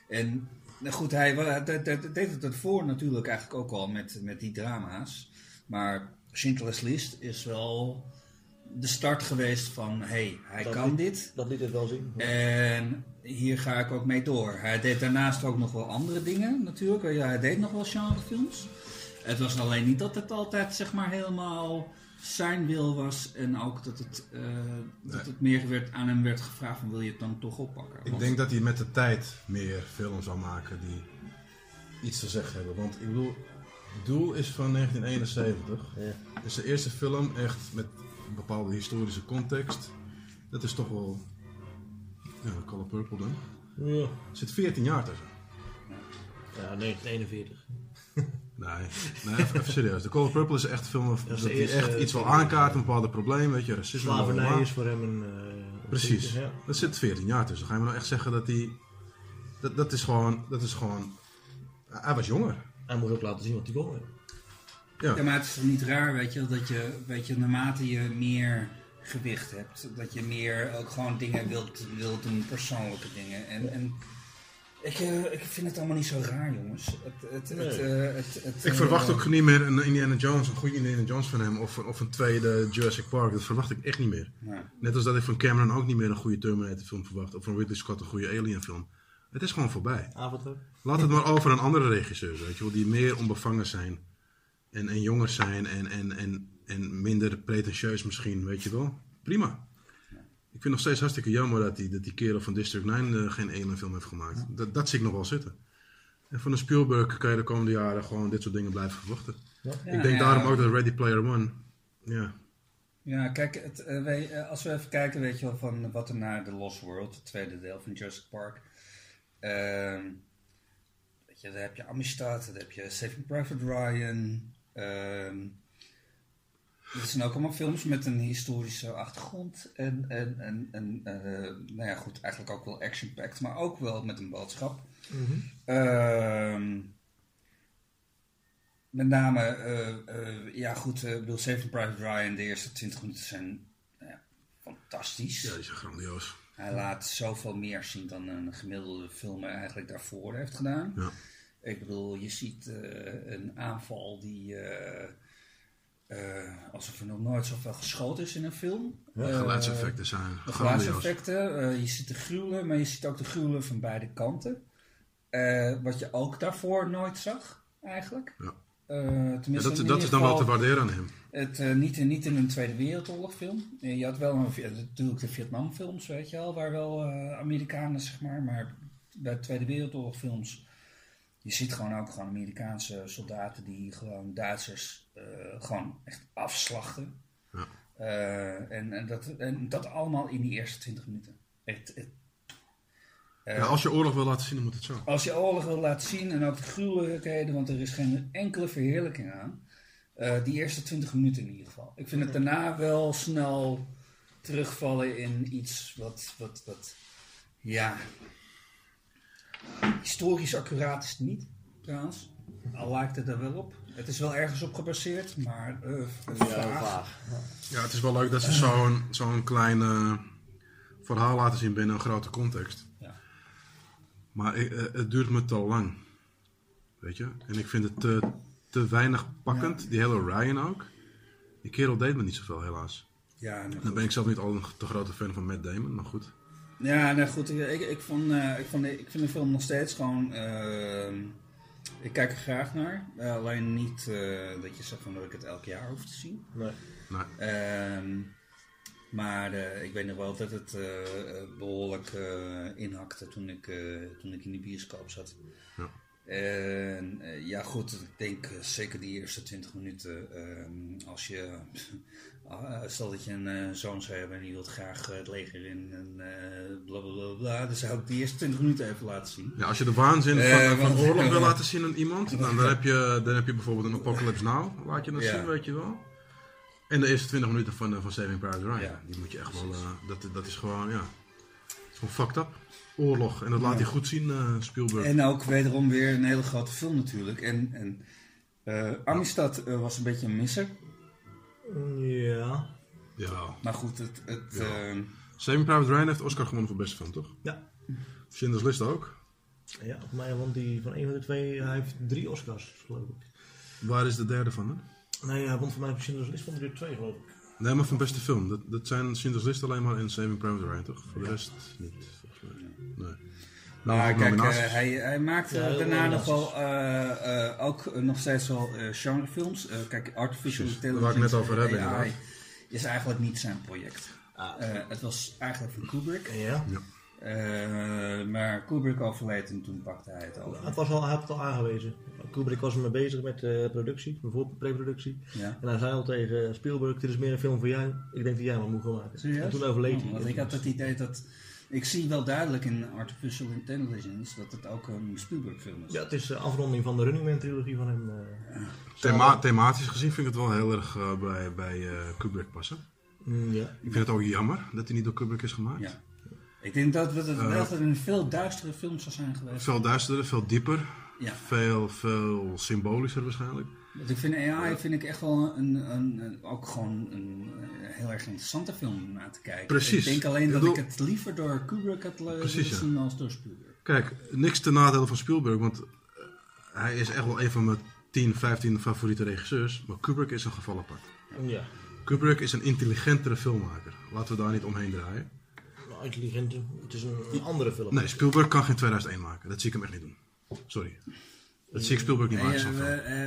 en nou goed, hij wa- dat- dat- dat deed het ervoor natuurlijk eigenlijk ook al met, met die drama's. Maar Schindler's List is wel de start geweest van, hé, hey, hij Dat kan liet- dit. Dat liet het wel zien. En hier ga ik ook mee door. Hij deed daarnaast ook nog wel andere dingen natuurlijk. Ja, hij deed nog wel genrefilms. Het was alleen niet dat het altijd zeg maar helemaal zijn wil was. En ook dat het, eh, dat het meer werd, aan hem werd gevraagd van wil je het dan toch oppakken. Ik Want- denk dat hij met de tijd meer films zal maken die iets te zeggen hebben. Want ik bedoel, Doel is van 1971. Ja. Het is de eerste film echt met een bepaalde historische context. Dat is toch wel... Ja, Color Purple dan. Ja. Zit 14 jaar tussen. ja, 1941. <laughs> Nee, nee even, even serieus. De Color Purple is echt een film dat, eerste, echt iets wil eh, aankaart, een bepaalde probleem, weet je, racisme. Slavernij is voor hem een... eh, Precies. Ja. Er zit 14 jaar tussen. Ga je me nou echt zeggen dat hij... Dat, dat is gewoon... Dat is gewoon... Hij was jonger. Hij moet ook laten zien wat hij kon. Ja, maar het is toch niet raar, weet je, dat je, weet je, naarmate je meer gewicht hebt, dat je meer ook gewoon dingen wilt, wilt doen, persoonlijke dingen. En, en ik, eh, ik vind het allemaal niet zo raar, jongens. Het, het, het, Nee. eh, het, het, Ik eh, verwacht ook niet meer een Indiana Jones, een goede Indiana Jones van hem, of, een- of een tweede Jurassic Park. Dat verwacht ik echt niet meer. Net als dat ik van Cameron ook niet meer een goede Terminator film verwacht, of van Ridley Scott een goede Alien film. Het is gewoon voorbij. Avatar. Laat het maar over aan andere regisseurs, weet je wel, die meer onbevangen zijn. En, en jonger zijn en, en, en, en minder pretentieus misschien, weet je wel. Prima. Ik vind nog steeds hartstikke jammer dat die, dat die kerel van District 9 eh, geen Alien film heeft gemaakt. Dat, dat zie ik nog wel zitten. En van een Spielberg kan je de komende jaren gewoon dit soort dingen blijven verwachten. ja, ik denk ja, daarom ook dat Ready Player One, ja, Ja, kijk, het, eh, wij, eh, als we even kijken, weet je wel, van wat er naar The Lost World, het tweede deel van Jurassic Park. Ehm, weet je, daar heb je Amistad, daar heb je Saving Private Ryan. Ehm dit zijn ook allemaal films met een historische achtergrond. En, en, en, en eh, nou ja, goed, eigenlijk ook wel action-packed, maar ook wel met een boodschap. Ehm, met name, eh, eh, ja goed, eh, Bill Saving Private Ryan, de eerste 20 minuten zijn nou ja, fantastisch. ja, die grandioos. Hij laat zoveel meer zien dan een gemiddelde film eigenlijk daarvoor heeft gedaan. Ja. Ik bedoel, je ziet eh, een aanval die, eh, eh, alsof er nog nooit zoveel geschoten is in een film. Eh, geluidseffecten zijn de geluidseffecten, je ziet de gruwelen, maar je ziet ook de gruwelen van beide kanten. Wat je ook daarvoor nooit zag, eigenlijk. Ja. Ja, tenminste, dat dat is dan wel te waarderen aan hem. Het, niet, niet in een Tweede Wereldoorlog film. Je had wel een, ja, natuurlijk de Vietnam films, weet je wel, waar wel Amerikanen, zeg maar. Maar bij de Tweede Wereldoorlog films, je ziet gewoon ook gewoon Amerikaanse soldaten die gewoon Duitsers eh, gewoon echt afslachten. Ja. Eh, en, en, dat, en dat allemaal in die eerste 20 minuten. Het- Ja, als je oorlog wil laten zien, dan moet het zo. als je oorlog wil laten zien en ook de gruwelijkheden, want er is geen enkele verheerlijking aan. eh, die eerste 20 minuten in ieder geval. Ik vind het daarna wel snel terugvallen in iets wat, wat, wat ja, historisch accuraat is het niet, trouwens. Al lijkt het er wel op. Het is wel ergens op gebaseerd, maar eh Ja, vaag. Ja, het is wel leuk dat ze zo'n zo'n klein verhaal laten zien binnen een grote context. Ja. Maar ik, eh, het duurt me te lang. Weet je? En ik vind het te, te weinig pakkend. Die hele Ryan ook. Die kerel deed me niet zoveel, helaas. Ja, Dan ben ik zelf niet al een te grote fan van Matt Damon, maar goed. Ja, nou goed, ik, ik, ik, vond, eh, ik, vond, ik vind de film nog steeds gewoon. eh, ik kijk er graag naar. Eh, alleen niet eh, dat je zegt van dat ik het elk jaar hoef te zien. Nee. Nee. Ehm, maar eh, ik weet nog wel dat het eh, eh, behoorlijk eh, inhakte toen ik, eh, toen ik in de bioscoop zat. Ja. En eh, ja, goed, ik denk zeker die eerste 20 minuten. ehm, als je. Ah, stel dat je een eh, zoon zou hebben en die wilt graag eh, het leger in en eh bla bla bla bla. Dan zou ik die eerste 20 minuten even laten zien. Ja, als je de waanzin Eh, van, van oorlog wil <laughs> laten zien aan iemand, dan, dan, heb je, dan heb je bijvoorbeeld een Apocalypse Now, laat je dat Ja. zien, weet je wel. En de eerste 20 minuten van, eh, van Saving Private Ryan, Ja. die moet je echt wel, eh, dat, dat is gewoon, ja, het is gewoon fucked up. Oorlog, en dat laat hij goed zien, eh, Spielberg. En ook wederom weer een hele grote film natuurlijk. En, en eh, Amistad eh, was een beetje een misser. Ja. Ja. Maar goed, het, het, Ja. eh, Saving Private Ryan heeft Oscar gewonnen voor beste film, toch? Ja. Schindler's List ook. Ja, voor mij want die van een van de twee, hij heeft drie Oscars, geloof ik. Waar is de derde van, hè? Nee, hij won voor mij op Schindler's List van er twee, geloof ik. Nee, maar van beste film. Dat, dat zijn Schindler's List alleen maar in Saving Private Ryan, toch? Voor de rest niet, Nou, kijk, eh, hij, hij maakt Ja, eh, daarna nog wel eh, eh, ook nog steeds wel eh, genrefilms. Eh, kijk, Artificial Intelligence, wou ik net over AI, inderdaad. is eigenlijk niet zijn project. Ah. Eh, het was eigenlijk van Kubrick. Ja. Eh, maar Kubrick overleed en toen pakte hij het over. Het was al, hij had het al aangewezen. Kubrick was ermee bezig met de productie, voor- pre-productie. Ja. En hij zei al tegen Spielberg, dit is meer een film voor jou. Ik denk dat jij hem moet gaan maken. Serieus? En toen overleed Oh, hij. Want ik had het idee dat... Ik zie wel duidelijk in Artificial Intelligence dat het ook een Spielberg film is. Ja, het is de afronding van de Running Man trilogie van hem. eh. Thema, thematisch gezien vind ik het wel heel erg eh, bij, bij eh, Kubrick passen. Mm, ja. Ik vind het ook jammer dat hij niet door Kubrick is gemaakt. Ja. Ik denk dat het Eh. wel dat een veel duistere film zou zijn geweest. Veel duisterder, veel dieper, Ja. veel, veel symbolischer waarschijnlijk. Want ik vind AI vind ik echt wel een, een, een- ook gewoon een eh, heel erg interessante film om naar te kijken. Precies. Ik denk alleen dat ik het liever door Kubrick had le- Precies, ja. zien als door Spielberg. Kijk, niks ten nadele van Spielberg, want eh, hij is echt wel een van mijn 10, 15 favoriete regisseurs. Maar Kubrick is een geval apart. ja. Kubrick is een intelligentere filmmaker. Laten we daar niet omheen draaien. Nou, intelligent. Het is een, andere film. Nee, Spielberg kan geen 2001 maken. Dat zie ik hem echt niet doen. Sorry. Dat zie ik Spielberg niet maken. Eh,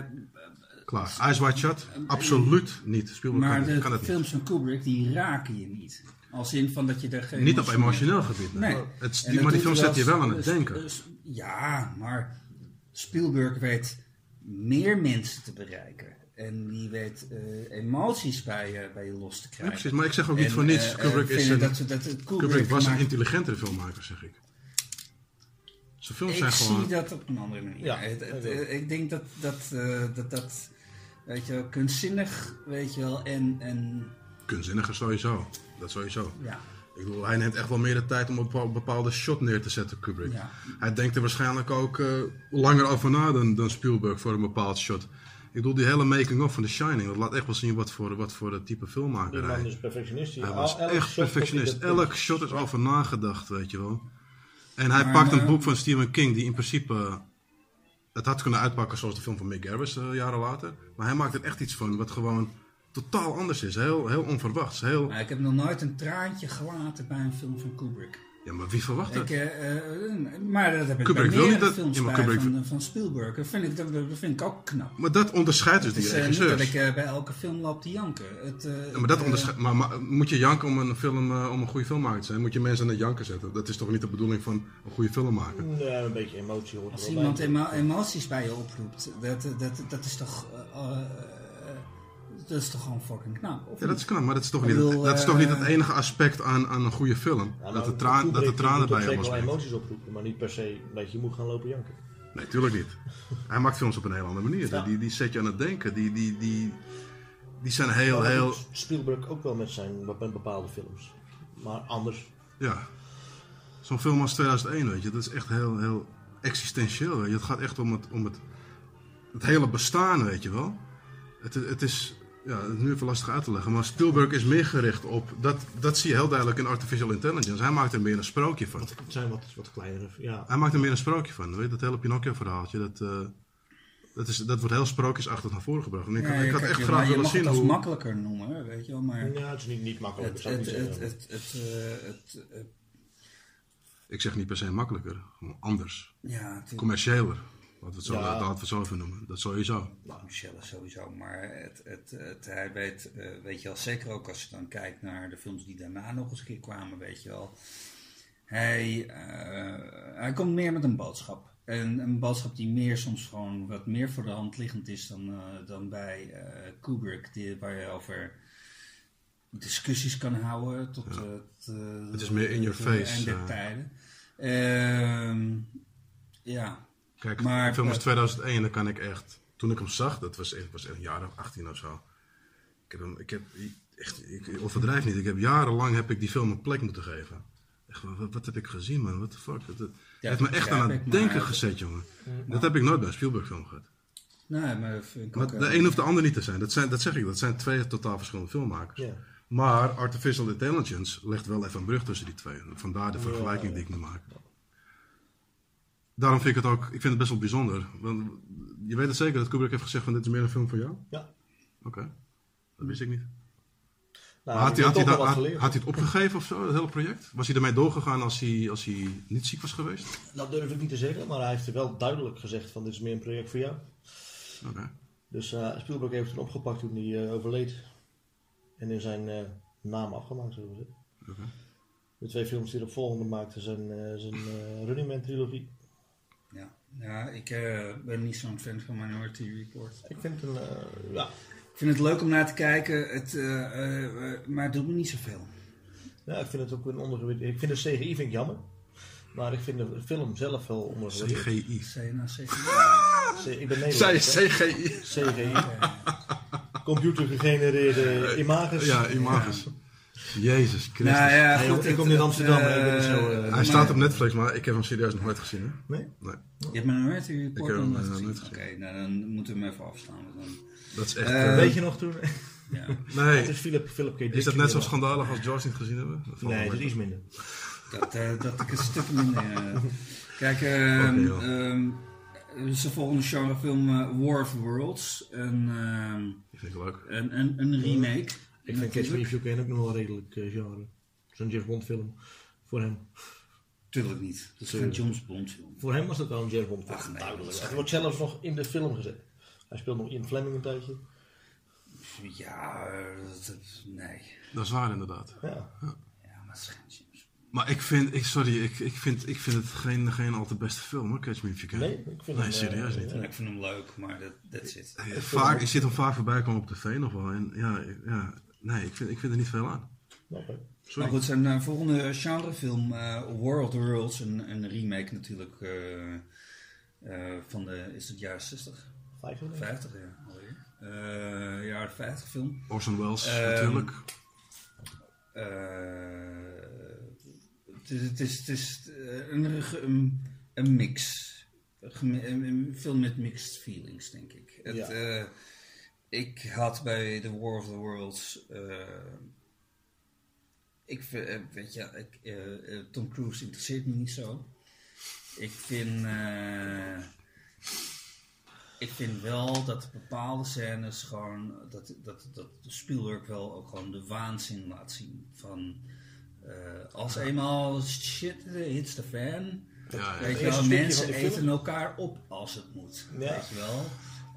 Klaar. Eyes Wide Shut? Absoluut niet. Spielberg maar kan, de kan dat niet. films van Kubrick die raken je niet. Als in van dat je er geen Niet op emotioneel- gebied. nee. Het, is- die, maar die film zet je wel aan het denken. Ja, maar Spielberg weet meer mensen te bereiken. En die weet eh, emoties bij je, bij je los te Ja, krijgen. precies. Maar ik zeg ook niet En, voor niets. eh, Kubrick, eh, is vinden een, dat, dat, Kubrick was een intelligentere filmmaker, zeg ik. Zijn films Ik zijn gewoon... zie dat op een andere manier. Ja, Het- het- ik ik denk dat dat, eh, dat, dat weet je, wel, kunstzinnig, weet je wel, en, en Kunstzinniger sowieso. Dat sowieso. ja, Ik bedoel, hij neemt echt wel meer de tijd om een bepaal- bepaalde shot neer te zetten, Kubrick. ja. Hij denkt er waarschijnlijk ook eh, langer over na dan, dan Spielberg voor een bepaald shot. Ik bedoel, die hele making-of van The Shining, dat laat echt wel zien wat voor, wat voor type filmmaker hij is perfectionist. Hij was Elk echt perfectionist. Elk shot is over nagedacht, weet je wel. En hij Maar, pakt een eh, boek van Stephen King die in principe... het had kunnen uitpakken zoals de film van Mick Garris eh, jaren later. Maar hij maakt er echt iets van wat gewoon totaal anders is. Heel, heel onverwachts. Heel... Ik heb nog nooit een traantje gelaten bij een film van Kubrick. Ja, maar wie verwacht dat? Ik, eh, eh, maar dat heb ik Kubrick bij wil niet dat- films ja, maar bij Kubrick- van, van Spielberg. Dat vind ik, dat, dat vind ik ook knap. Maar dat onderscheidt dus Het die is eh, niet dat regisseurs. ik eh, bij elke film loop te janken. Het, eh, Ja, maar dat onderscheidt... Maar, maar moet je janken om een film, om een goede filmmaker te zijn? Moet je mensen aan het janken zetten? Dat is toch niet de bedoeling van een goede filmmaker? Ja, een beetje emotie hoort Als iemand emo- emoties bij je oproept, dat, dat, dat is toch... dat is toch gewoon fucking knap? Ja, dat is knap, maar dat is toch, niet, bedoel, dat is toch niet het eh, enige aspect aan, aan een goede film. Ja, dat, de maar traan, dat de tranen bij je zeker wel emoties oproepen, maar niet per se dat je moet gaan lopen janken. Nee, tuurlijk niet. <laughs> Hij maakt films op een heel andere manier. Ja. Die, die zet je aan het denken. Die, die, die, die zijn heel, heel... Spielberg ook wel met zijn met bepaalde films. Maar anders. Ja. Zo'n film als 2001, weet je, dat is echt heel, heel existentieel. Weet je. Het gaat echt om het, om het, het hele bestaan, weet je wel. Het, het is ja, het is nu even lastig uit te leggen, maar Spielberg is meer gericht op, dat, dat zie je heel duidelijk in Artificial Intelligence. Hij maakt er meer een sprookje van. Het zijn wat, wat kleinere, ja. Hij maakt er meer een sprookje van. Weet je, dat hele Pinocchio-verhaaltje, dat, eh, dat, is, dat wordt heel sprookjesachtig naar voren gebracht. En ik, Ja, ik had kijk, echt je- graag je willen mag zien het als hoe... makkelijker noemen, weet je wel, maar Ja, het is niet, niet makkelijk. het, het, het, het, het, eh, het, eh, Ik zeg niet per se makkelijker, gewoon anders. ja. Commerciëler, laten we het zo, Ja. laten we het zo even noemen. Dat sowieso. Nou, Michelle sowieso, maar het, het, het, hij weet, eh, weet je wel, zeker ook als je dan kijkt naar de films die daarna nog eens een keer kwamen, weet je wel. Hij, eh, hij komt meer met een boodschap. En een boodschap die meer soms gewoon wat meer voor de hand liggend is dan, eh, dan bij Kubrick, die, waar je over discussies kan houden tot Ja. het, Het is meer in your face, der eh. tijden. Ehm, ja, Kijk, Maar- de film is eh, 2001, dan kan ik echt... Toen ik hem zag, dat was echt, was echt een jaar of 18 of zo. Ik heb hem, ik heb, echt, ik overdrijf niet, ik heb jarenlang heb ik die film een plek moeten geven. Echt, wat, wat heb ik gezien, man? What the fuck? Ja, heeft me dat echt aan het denken maar- gezet, jongen. Dat heb ik nooit bij een Spielberg film gehad. nee, maar dat vind ik Maar ook, de eh, een hoeft de ander niet te zijn. Dat, zijn. dat zeg ik, dat zijn twee totaal verschillende filmmakers. Maar Artificial Intelligence legt wel even een brug tussen die twee. Vandaar de vergelijking die ik nu maak. Daarom vind ik het ook, ik vind het best wel bijzonder. Want je weet het zeker dat Kubrick heeft gezegd van dit is meer een film voor jou? Ja. Oké, dat wist ik niet. Nou, Maar had, hij, had, hij, had, had hij het opgegeven of zo, het hele project? Was hij ermee doorgegaan als hij, als hij niet ziek was geweest? Dat durf ik niet te zeggen, maar hij heeft er wel duidelijk gezegd van dit is meer een project voor jou. Oké. Dus eh, Spielberg heeft het opgepakt toen hij eh, overleed. En in zijn eh, naam afgemaakt, zullen we zeggen. Oké. De twee films die erop volgende maakten zijn zijn Running Man trilogie. Ja, ik eh, ben niet zo'n fan van Minority Report. Ik vind het een, eh, ja, Ik vind het leuk om naar te kijken, het, eh, maar het doet me niet zoveel. ja, ik vind het ook een ondergewaardeerd. Ik vind de CGI vind ik jammer. Maar ik vind de film zelf wel ondergewaardeerd. CGI. CNA, CNA. C- Ik ben Nederlands. CGI. CGI. Computer gegenereerde images. Ja, images. Jezus Christus. Nou ja, Hey, goed, ik kom in Amsterdam, ik ben niet zo, eh, eh, Hij maar- staat op Netflix, maar ik heb hem serieus nog nooit gezien. Hè? Nee? Nee, Je hebt Minority Report Ik heb nog hem, nooit eh, gezien? nooit Oké, nou, dan moeten we hem even afslaan. want Dan, dat is echt... Eh, eh, Weet je nog toen? ja. <laughs> nee, Het is Philip, Philip K. Dick. is dat net zo schandalig als George niet gezien hebben? Dat Nee, het is iets minder. dat, eh, dat ik een stuk minder... eh, Kijk, ehm, joh. ehm, er is de volgende genrefilm eh, War of Worlds. Een, ehm, Die vind ik leuk. een, een, een remake. Ik vind Catch Me If You Can ook nog wel redelijk eh, genre. Zo'n James Bond film. Voor hem. Tuurlijk niet. Dat is geen Tuurlijk. James Bond film. Voor hem was dat wel een James Bond film. Ach, nee, Duidelijk. Het wordt zelfs nog in de film gezet. Hij speelt nog Ian Fleming een tijdje. Ja, dat, dat- nee. Dat is waar inderdaad. Ja. Ja, maar het is geen James Bond. Maar ik vind, ik, sorry, ik, ik, vind, ik vind het geen, geen al te beste film hoor, Catch Me If You Can. Nee, ik vind Nee, hem, eh, serieus niet. Ja, ik vind hem leuk, maar dat that's it. Eh, Vaak, je ziet hem vaak voorbij komen op tv nog wel. En ja, ik- ja nee, ik vind, ik vind er niet veel aan. Oké. Sorry. Maar goed, zijn eh, volgende genrefilm, eh of the Worlds, een, een remake natuurlijk eh, eh, van de, is het jaren 60? Vijf denk ik. 50 ja, alweer. Eh jaren 50 film. Orson Welles Ehm, natuurlijk. Eh, het is, het is, het is een, een, een mix. Een, gemi- een- een film met mixed feelings, denk ik. Het, Ja. Ik had bij The War of the Worlds. eh, ik, vind, eh, weet je, ik, eh, Tom Cruise interesseert me niet zo. Ik vind. eh, ik vind wel dat bepaalde scènes gewoon. Dat, dat, dat Spielberg wel ook gewoon de waanzin laat zien. Van. eh, als eenmaal shit hits the fan. Ja, ja. Weet je wel, mensen eten elkaar op als het moet. Ja. Weet je wel.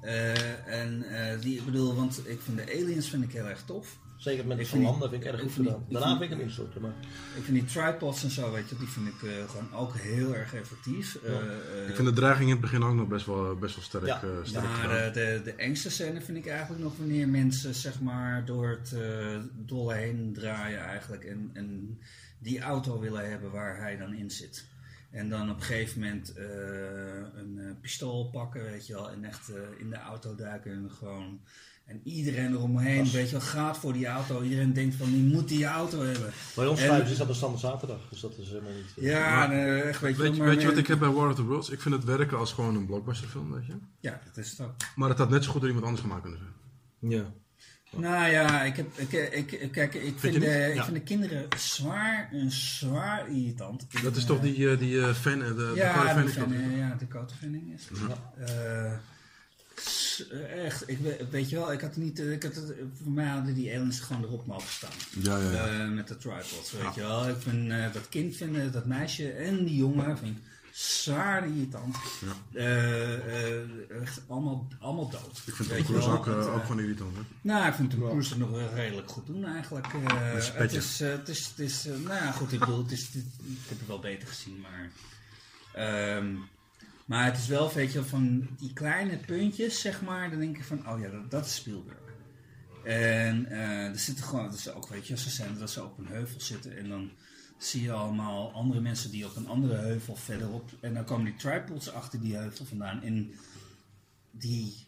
Eh, en eh, die, ik bedoel, want ik vind de aliens vind ik heel erg tof. Zeker met de Landen vind ik erg ik goed gedaan. Daarna vind- ik hem instorten. Maar Ik vind die tripods en zo, weet je, die vind ik eh, gewoon ook heel erg effectief. Eh, eh, Ik vind de dreiging in het begin ook nog best wel, best wel sterk, Ja. eh, sterk maar eh, de, de engste scène vind ik eigenlijk nog wanneer mensen zeg maar door het dolle heen draaien eigenlijk en, en die auto willen hebben waar hij dan in zit. En dan op een gegeven moment eh, een eh, pistool pakken, weet je wel, en echt eh, in de auto duiken en gewoon... En iedereen eromheen, weet je wel, gaat voor die auto. Iedereen denkt van, die moet die auto hebben. bij ons En- thuis is dat een standaard zaterdag. Dus dat is helemaal niet... Ja, Maar- nee, echt, weet je wel. Weet, je- maar weet je wat ik heb bij War of the Worlds? Ik vind het werken als gewoon een blockbusterfilm, weet je. Ja, dat is het ook. Maar het had net zo goed door iemand anders gemaakt kunnen zijn. Ja. Nou ja, ik, heb, ik, ik, ik- kijk, ik vind, niet? de, ik Ja. vind de kinderen zwaar, een zwaar irritant. Dat is Eh, toch die, eh, die eh, fan, eh, de, de Ja, Dakota die Fanning fan, eh, ja, de Dakota Fanning is. Eh, echt, ik, we- weet je wel, ik had niet, eh, ik had het, voor mij hadden die aliens gewoon erop mogen staan. Ja, ja, ja. Eh, met de tripods, weet je wel. Ik vind eh, dat kind vinden, dat meisje en die jongen vind ik zwaar irritant. Eh, eh, echt allemaal, allemaal dood. Ik vind Tom je Cruise ook, eh, het, ook gewoon irritant. Hè? nou, ik vind Tom Cruise het nog wel redelijk goed doen eigenlijk. Eh, het is, eh, het is, het is nou ja, goed, ik bedoel, het is, het- ik heb het wel beter gezien, maar... ehm, maar het is wel, weet je van die kleine puntjes, zeg maar, dan denk ik van, oh ja, dat, dat is Spielberg. En eh, er zitten gewoon, dat is ook, weet je, ze zijn dat ze op een heuvel zitten en dan zie je allemaal andere mensen die op een andere heuvel verderop, en dan komen die tripods achter die heuvel vandaan en die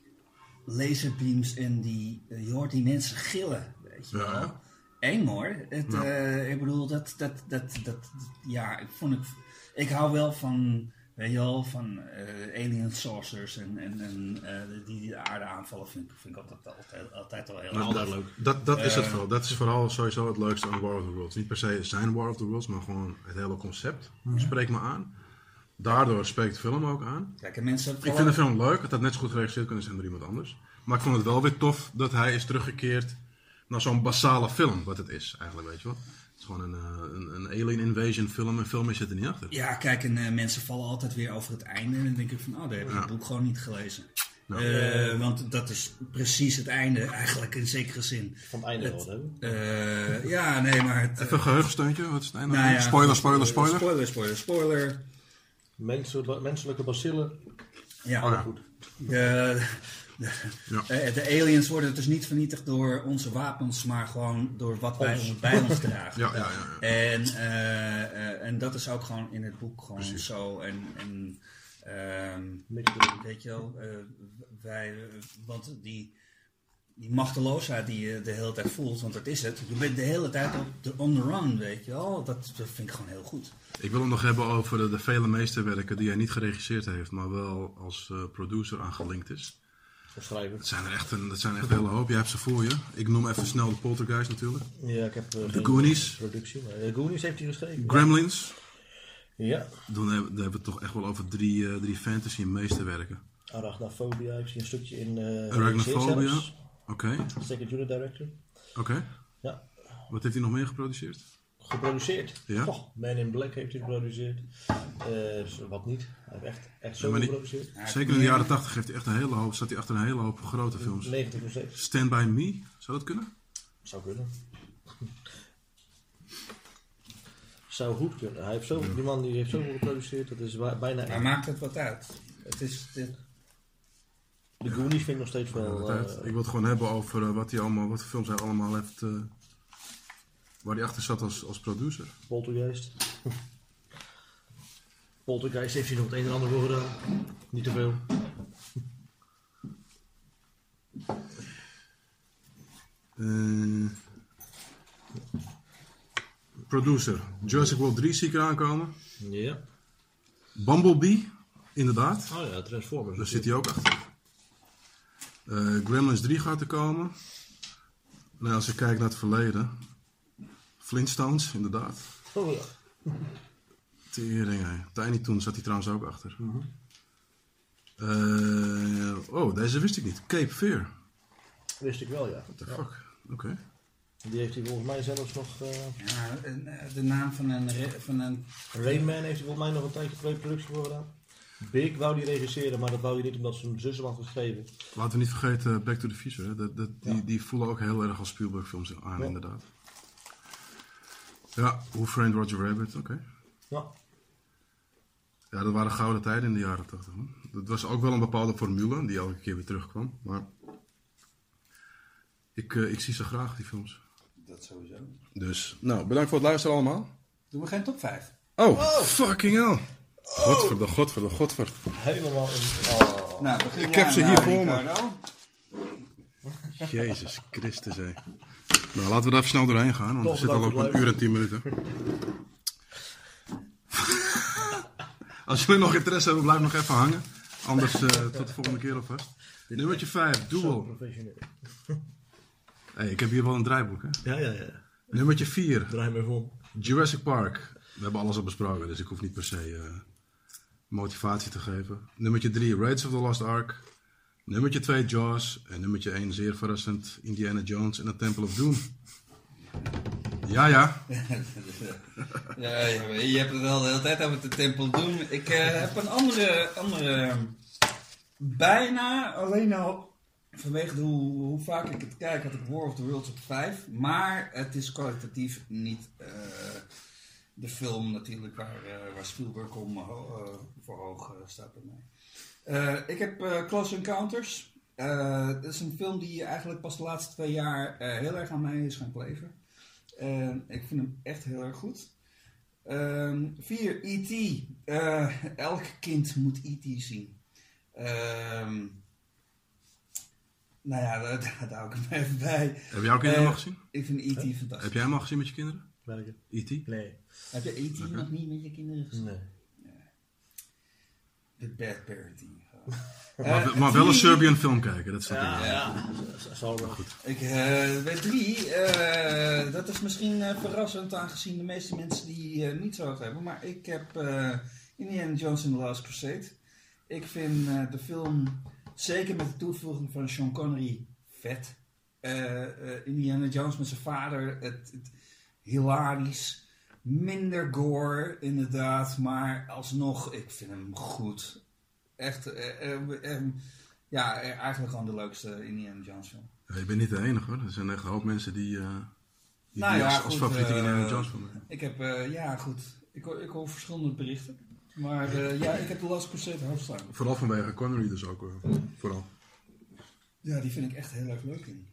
laserbeams en die, eh, je hoort die mensen gillen, weet je Ja, wel. ja. Eng hoor. Het, Ja. eh, ik bedoel, dat, dat, dat, dat, ja, ik vond het, ik hou wel van, weet je wel, van eh, alien saucers en, en, en eh, die de aarde aanvallen, vind, ik- vind ik altijd, altijd, altijd al heel Nou, leuk. leuk. Dat, dat is het Eh, vooral. Dat is vooral sowieso het leukste aan War of the Worlds. Niet per se zijn War of the Worlds, maar gewoon het hele concept spreekt me aan. Daardoor spreekt de film ook aan. Kijk, en mensen, Ik vind de film leuk. Het had net zo goed geregisseerd kunnen zijn door iemand anders. Maar ik vond het wel weer tof dat hij is teruggekeerd naar zo'n basale film, wat het is eigenlijk, weet je wel. Is gewoon een, eh, een, een alien invasion film en film zit er niet achter. Ja, kijk, en eh, mensen vallen altijd weer over het einde. En dan denk ik van, oh, daar heb ik Ja. het boek gewoon niet gelezen. Nou. Eh, want dat is precies het einde, eigenlijk in zekere zin. Van het einde Het- wel, hè? Eh, ja, nee, maar het... Even een geheugensteuntje, wat is het einde? nou ja, spoiler, spoiler, spoiler. Spoiler, spoiler, spoiler. Mensen, menselijke bacillen, Ja, Oh ja. goed. <laughs> de, eh, de aliens worden dus niet vernietigd door onze wapens, maar gewoon door wat wij Ons. bij ons dragen. <laughs> Ja, ja, ja. ja. En, eh, eh, en dat is ook gewoon in het boek gewoon Precies. zo. En, en ehm, weet je wel, eh, wij, want die, die machteloosheid die je de hele tijd voelt, want dat is het. Je bent de hele tijd op de on the run, weet je wel. Dat, dat vind ik gewoon heel goed. Ik wil het nog hebben over de, de vele meesterwerken die hij niet geregisseerd heeft, maar wel als eh, producer aangelinkt is. Schrijven. Dat zijn er echt een, dat zijn echt een hele hoop. Jij hebt ze voor je. Ik noem even snel de Poltergeist natuurlijk. Ja, ik heb uh, De Goonies. productie. Maar de Goonies heeft hij geschreven. Gremlins. Ja. Dan hebben, dan hebben we het toch echt wel over drie, eh, drie fantasy meesterwerken. Arachnophobia. Ik zie een stukje in uh, Arachnophobia. Oké, Second unit director. oké. Ja. Wat heeft hij nog meer geproduceerd? Geproduceerd. Ja? Goh, Man in Black heeft hij geproduceerd. Eh, wat niet. Hij heeft echt, echt zo geproduceerd. Zeker in de jaren 80 heeft hij echt een hele hoop, staat hij achter een hele hoop grote films. 90 nog steeds. Stand By Me, zou dat kunnen? Zou kunnen. <laughs> Zou goed kunnen. Hij heeft zoveel, Die man die heeft zoveel geproduceerd. Dat is bijna... Maar maakt het wat uit? Het is, dit, De Goonies vind ik nog steeds wel... Uit. ik wil het gewoon hebben over eh, wat, hij allemaal, wat voor films hij allemaal heeft. Waar hij achter zat als, als producer. Poltergeist. Poltergeist heeft hij nog het een en ander voor gedaan. Niet te veel. Eh, producer. Jurassic World 3 zie ik eraan komen. Ja. Bumblebee, inderdaad. Oh ja, Transformers. Daar zit hij ook achter. Eh, Gremlins 3 gaat er komen. Nou, als ik kijk naar het verleden. Flintstones, inderdaad. Oh ja. Tering, hè. Tiny Toon zat hij trouwens ook achter. Eh, oh, deze wist ik niet. Cape Fear. Wist ik wel, ja. What the fuck? Oké. Die heeft hij volgens mij zelfs nog... eh ja, en, eh, de naam van een, van een Rayman heeft hij volgens mij nog een tijdje pre-productie voor gedaan. Big wou die regisseren, maar dat wou hij niet omdat zijn zus hem had geschreven. Laten we niet vergeten Back to the Future. Hè. Dat, dat, die, Ja. die voelen ook heel erg als Spielberg films aan, Ja. inderdaad. Ja, Who Framed Roger Rabbit, oké. Ja. Ja, dat waren gouden tijden in de jaren 80. man. Dat was ook wel een bepaalde formule die elke keer weer terugkwam. Maar ik, eh, ik zie ze graag, die films. Dat sowieso. Dus, nou, bedankt voor het luisteren allemaal. Doen we geen top 5? Oh, fucking hell. Godverde, godverde, godverde. Helemaal in... Oh. Nou, Ik heb ze hier voor me. Ricardo. Jezus Christus, hé. Nou, laten we er even snel doorheen gaan, want we zitten al op een uur en tien minuten. <laughs> Als jullie nog interesse hebben, blijf nog even hangen. Anders eh, tot de volgende keer alvast. Nummertje 5, Zo Duel. <laughs> Hey, ik heb hier wel een draaiboek, hè? Ja, ja, ja. Nummertje 4. Draai me om. Jurassic Park. We hebben alles al besproken, dus ik hoef niet per se eh, motivatie te geven. Nummertje 3, Raiders of the Lost Ark. Nummertje 2, Jaws. En nummertje 1, zeer verrassend, Indiana Jones en The Temple of Doom. Ja, ja. <laughs> Ja, je hebt het al de hele tijd over de tempel doen. Ik eh, heb een andere, andere, bijna alleen al vanwege de, hoe, hoe vaak ik het kijk, had ik War of the Worlds op 5. Maar het is kwalitatief niet eh, de film natuurlijk waar, eh, waar Spielberg om voor hoog staat bij mij. Eh, ik heb eh, Close Encounters. Eh, dat is een film die eigenlijk pas de laatste twee jaar eh, heel erg aan mij is gaan kleven. En ik vind hem echt heel erg goed. Ehm, vier, E.T. Eh, elk kind moet E.T. zien. Ehm, nou ja, <laughs> daar, daar hou ik hem even bij. Heb jij ook kinderen al gezien? Ik vind E.T. fantastisch. Heb jij hem al gezien met je kinderen? Welke? E.T.? Nee. Heb je E.T. Nog niet met je kinderen gezien? Nee. De bad parenting. <laughs> Maar, maar wel een Serbian film kijken, dat is het Ja. Dat wel goed. Ik, eh bij drie, eh, dat is misschien eh, verrassend aangezien de meeste mensen die eh, niet zo hebben. Maar ik heb eh Indiana Jones in The Last Crusade. Ik vind eh, de film, zeker met de toevoeging van Sean Connery, vet. Eh, eh, Indiana Jones met zijn vader, het, het hilarisch. Minder gore, inderdaad. Maar alsnog, ik vind hem goed. Echt, eh, eh, eh, ja, eigenlijk gewoon de leukste Indiana Jones film. Ja, je bent niet de enige hoor. Er zijn echt een hoop mensen die, eh die, Nou die ja, als, als favoriete Indiana Jones film hebben. Ik heb, ja goed, ik, hoor- ik hoor verschillende berichten. Maar ja, ik heb de Last Crusade hoofd staan. Vooral vanwege Connery dus ook. vooral. Ja, die vind ik echt heel erg leuk in.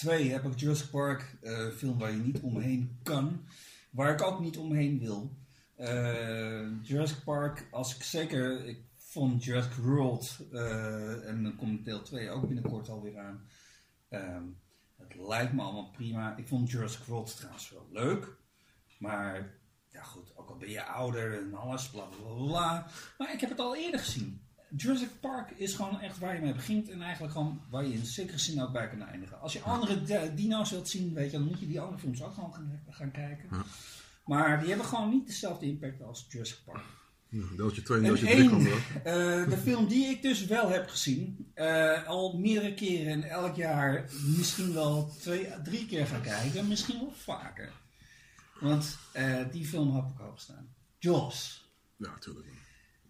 Eh, twee, heb ik Jurassic Park, een film waar je niet omheen kan. Waar ik ook niet omheen wil. Eh, Jurassic Park, als ik zeker, ik vond Jurassic World, eh, en dan komt deel 2 ook binnenkort alweer aan. Ehm, het lijkt me allemaal prima. Ik vond Jurassic World trouwens wel leuk. Maar, ja goed, ook al ben je ouder en alles, bla bla, bla. Maar ik heb het al eerder gezien. Jurassic Park is gewoon echt waar je mee begint en eigenlijk gewoon waar je in zekere zin ook bij kan eindigen. Als je andere di- dino's wilt zien, weet je, dan moet je die andere films ook gewoon gaan, gaan kijken. Ja. Maar die hebben gewoon niet dezelfde impact als Jurassic Park. Ja, deeltje 2 en deeltje 3 één, komt er ook. eh, de film die ik dus wel heb gezien, eh, al meerdere keren en elk jaar misschien wel twee, drie keer ga kijken, misschien wel vaker. Want eh, die film heb ik ook staan. Jaws. Ja, natuurlijk.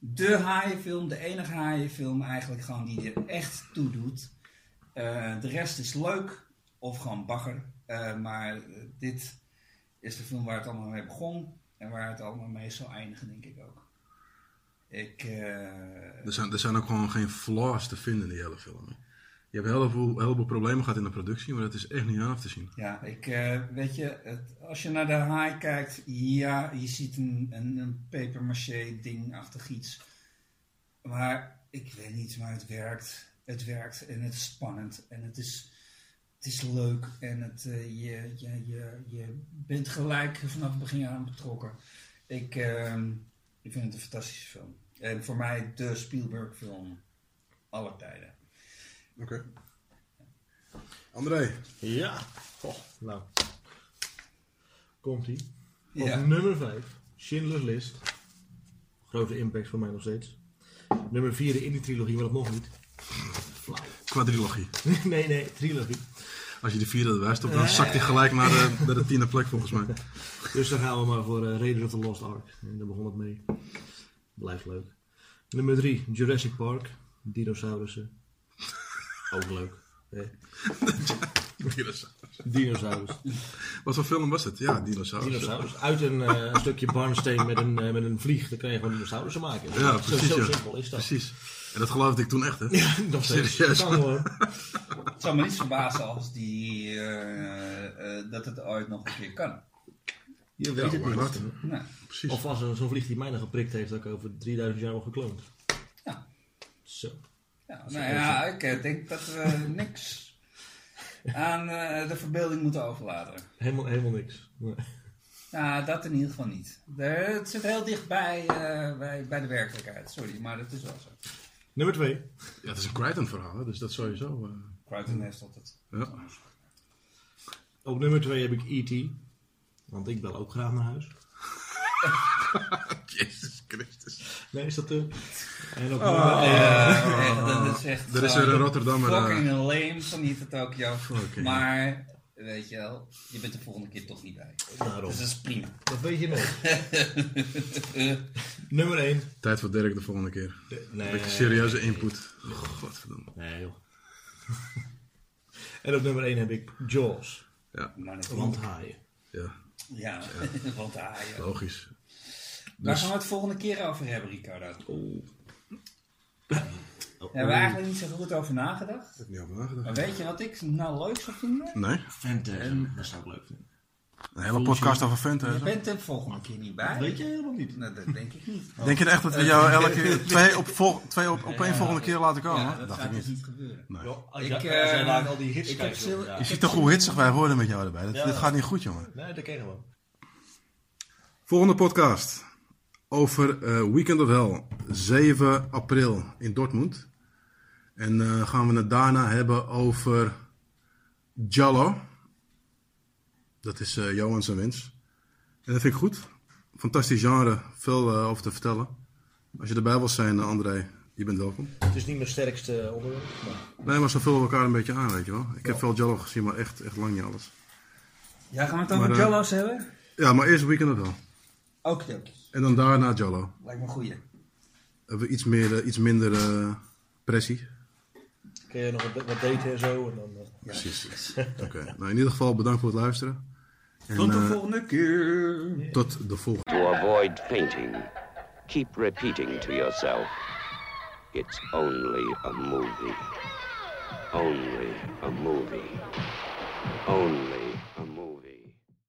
De haaienfilm, de enige haaienfilm eigenlijk gewoon die er echt toe doet. Eh, de rest is leuk of gewoon bagger. Eh, maar dit is de film waar het allemaal mee begon en waar het allemaal mee zal eindigen, denk ik ook. Ik, eh, Er zijn, er zijn ook gewoon geen flaws te vinden in die hele film. hè. Je hebt heel veel, heel veel problemen gehad in de productie, maar dat is echt niet aan af te zien. ja, ik, eh, weet je, het, als je naar de haai kijkt, ja, je ziet een, een, een papier-maché ding-achtig iets. Maar ik weet niet, maar het werkt. Het werkt en het is spannend en het is, het is leuk en het, eh, je, je, je, je bent gelijk vanaf het begin aan betrokken. Ik, ehm, ik vind het een fantastische film. En voor mij de Spielberg film aller tijden. Oké. André, Ja. Goh, nou. Komt-ie. Op Ja. nummer 5, Schindler's List. Grote impact voor mij nog steeds. Nummer 4, de Indie-trilogie, maar dat mocht niet. Flauw. quadrilogie. <laughs> nee, nee, trilogie. Als je de vierde erbij stopt, dan zakt hij gelijk naar de, naar de tiende plek volgens mij. <laughs> Dus dan gaan we maar voor uh, Raiders of the Lost Ark. En daar begon het mee. Blijft leuk. Nummer 3, Jurassic Park. Dinosaurussen. Ook leuk. hè. <laughs> Dinosaurus. Wat voor film was het? Ja, dinosaurus. Dinosaurus. Uit een eh, stukje barnsteen met een, eh, met een vlieg, dan kan je gewoon dinosaurussen maken. Ja, zo, precies. zo ja. simpel is dat. Precies. En dat geloofde ik toen echt, hè? Ja, nog steeds. Serieus? Kan hoor. Het zou me niet verbazen als die, eh, eh, dat het ooit nog een keer kan. Je Ja, weet het niet. Nou, Precies. Of als zo'n vlieg die mij nog geprikt heeft, dat ik over 3000 jaar nog gekloond. Ja. Zo. Ja, nou ja, ik eh, denk dat we <laughs> niks aan eh, de verbeelding moeten overlaten. Helemaal, helemaal niks. Nee. Nou, dat in ieder geval niet. Het zit heel dicht bij, eh, bij, bij de werkelijkheid. Sorry, maar dat is wel zo. Nummer 2. Ja, het is een Crichton verhaal, hè, dus dat sowieso. eh, Crichton heeft altijd. Ja. Op nummer 2 heb ik E.T. Want ik bel ook graag naar huis. <laughs> <laughs> Jezus Christus. Nee, is dat de... En op Oh, nummer echt, dat is echt. Er is weer een Rotterdammer. eh, Fucking lame van Nita Tokyo. Fucking. Maar, weet je wel, je bent de volgende keer toch niet bij. Daarom. Dus dat is prima. Dat weet je nooit. <laughs> nummer 1. Tijd voor Dirk de volgende keer. Nee. Een beetje serieuze input. Godverdomme. Nee, joh. <laughs> en op nummer 1 heb ik Jaws. Ja, Maar Want haaien. ja, Ja, want logisch. Waar Dus- gaan we het volgende keer over hebben, Ricardo? Oh. Daar hebben we eigenlijk niet zo goed over nagedacht. Ik heb niet over nagedacht. Maar weet je wat ik nou leuk zou vinden? Nee, Phantasm. Dat zou ik leuk vinden. een hele podcast over Venten. Je bent er volgende keer niet bij. Dat weet je helemaal niet. Nou, dat denk ik niet. Denk je echt dat we jou elke keer <laughs> twee op, vol, twee op, op één volgende keer laten komen? Ja, dat dacht gaat ik dus niet. niet gebeuren. Nee. Als, Ik, jij, eh, daar al die hits kijkt, ja. Je ziet toch hoe hitsig wij worden met jou erbij. Dat, Ja. Dit gaat niet goed, jongen. Nee, dat ken je wel. Volgende podcast. Over eh, Weekend of Hell. 7 april in Dortmund. En eh, gaan we het daarna hebben over Jallo. Dat is eh Johan zijn wens. En dat vind ik goed. Fantastisch genre. Veel eh, over te vertellen. Als je erbij wilt zijn, André, je bent welkom. Het is niet mijn sterkste onderwerp. Maar Nee, maar ze vullen elkaar een beetje aan, weet je wel. Ik heb veel Jallo gezien, maar echt, echt lang niet alles. Ja, gaan we het over Jollo's hebben? Ja, maar eerst Weekend of Hell. Oké, oké. En dan daarna Jallo. Lijkt me een goeie. Hebben we iets, meer, eh, iets minder eh, pressie. kun je nog wat, wat daten en zo. En dan, eh, Precies. <laughs> Oké. Nou, in ieder geval bedankt voor het luisteren. En, Tot de volgende keer. tot de volgende. To avoid fainting, keep repeating to yourself, it's only a movie. Only a movie. Only a movie.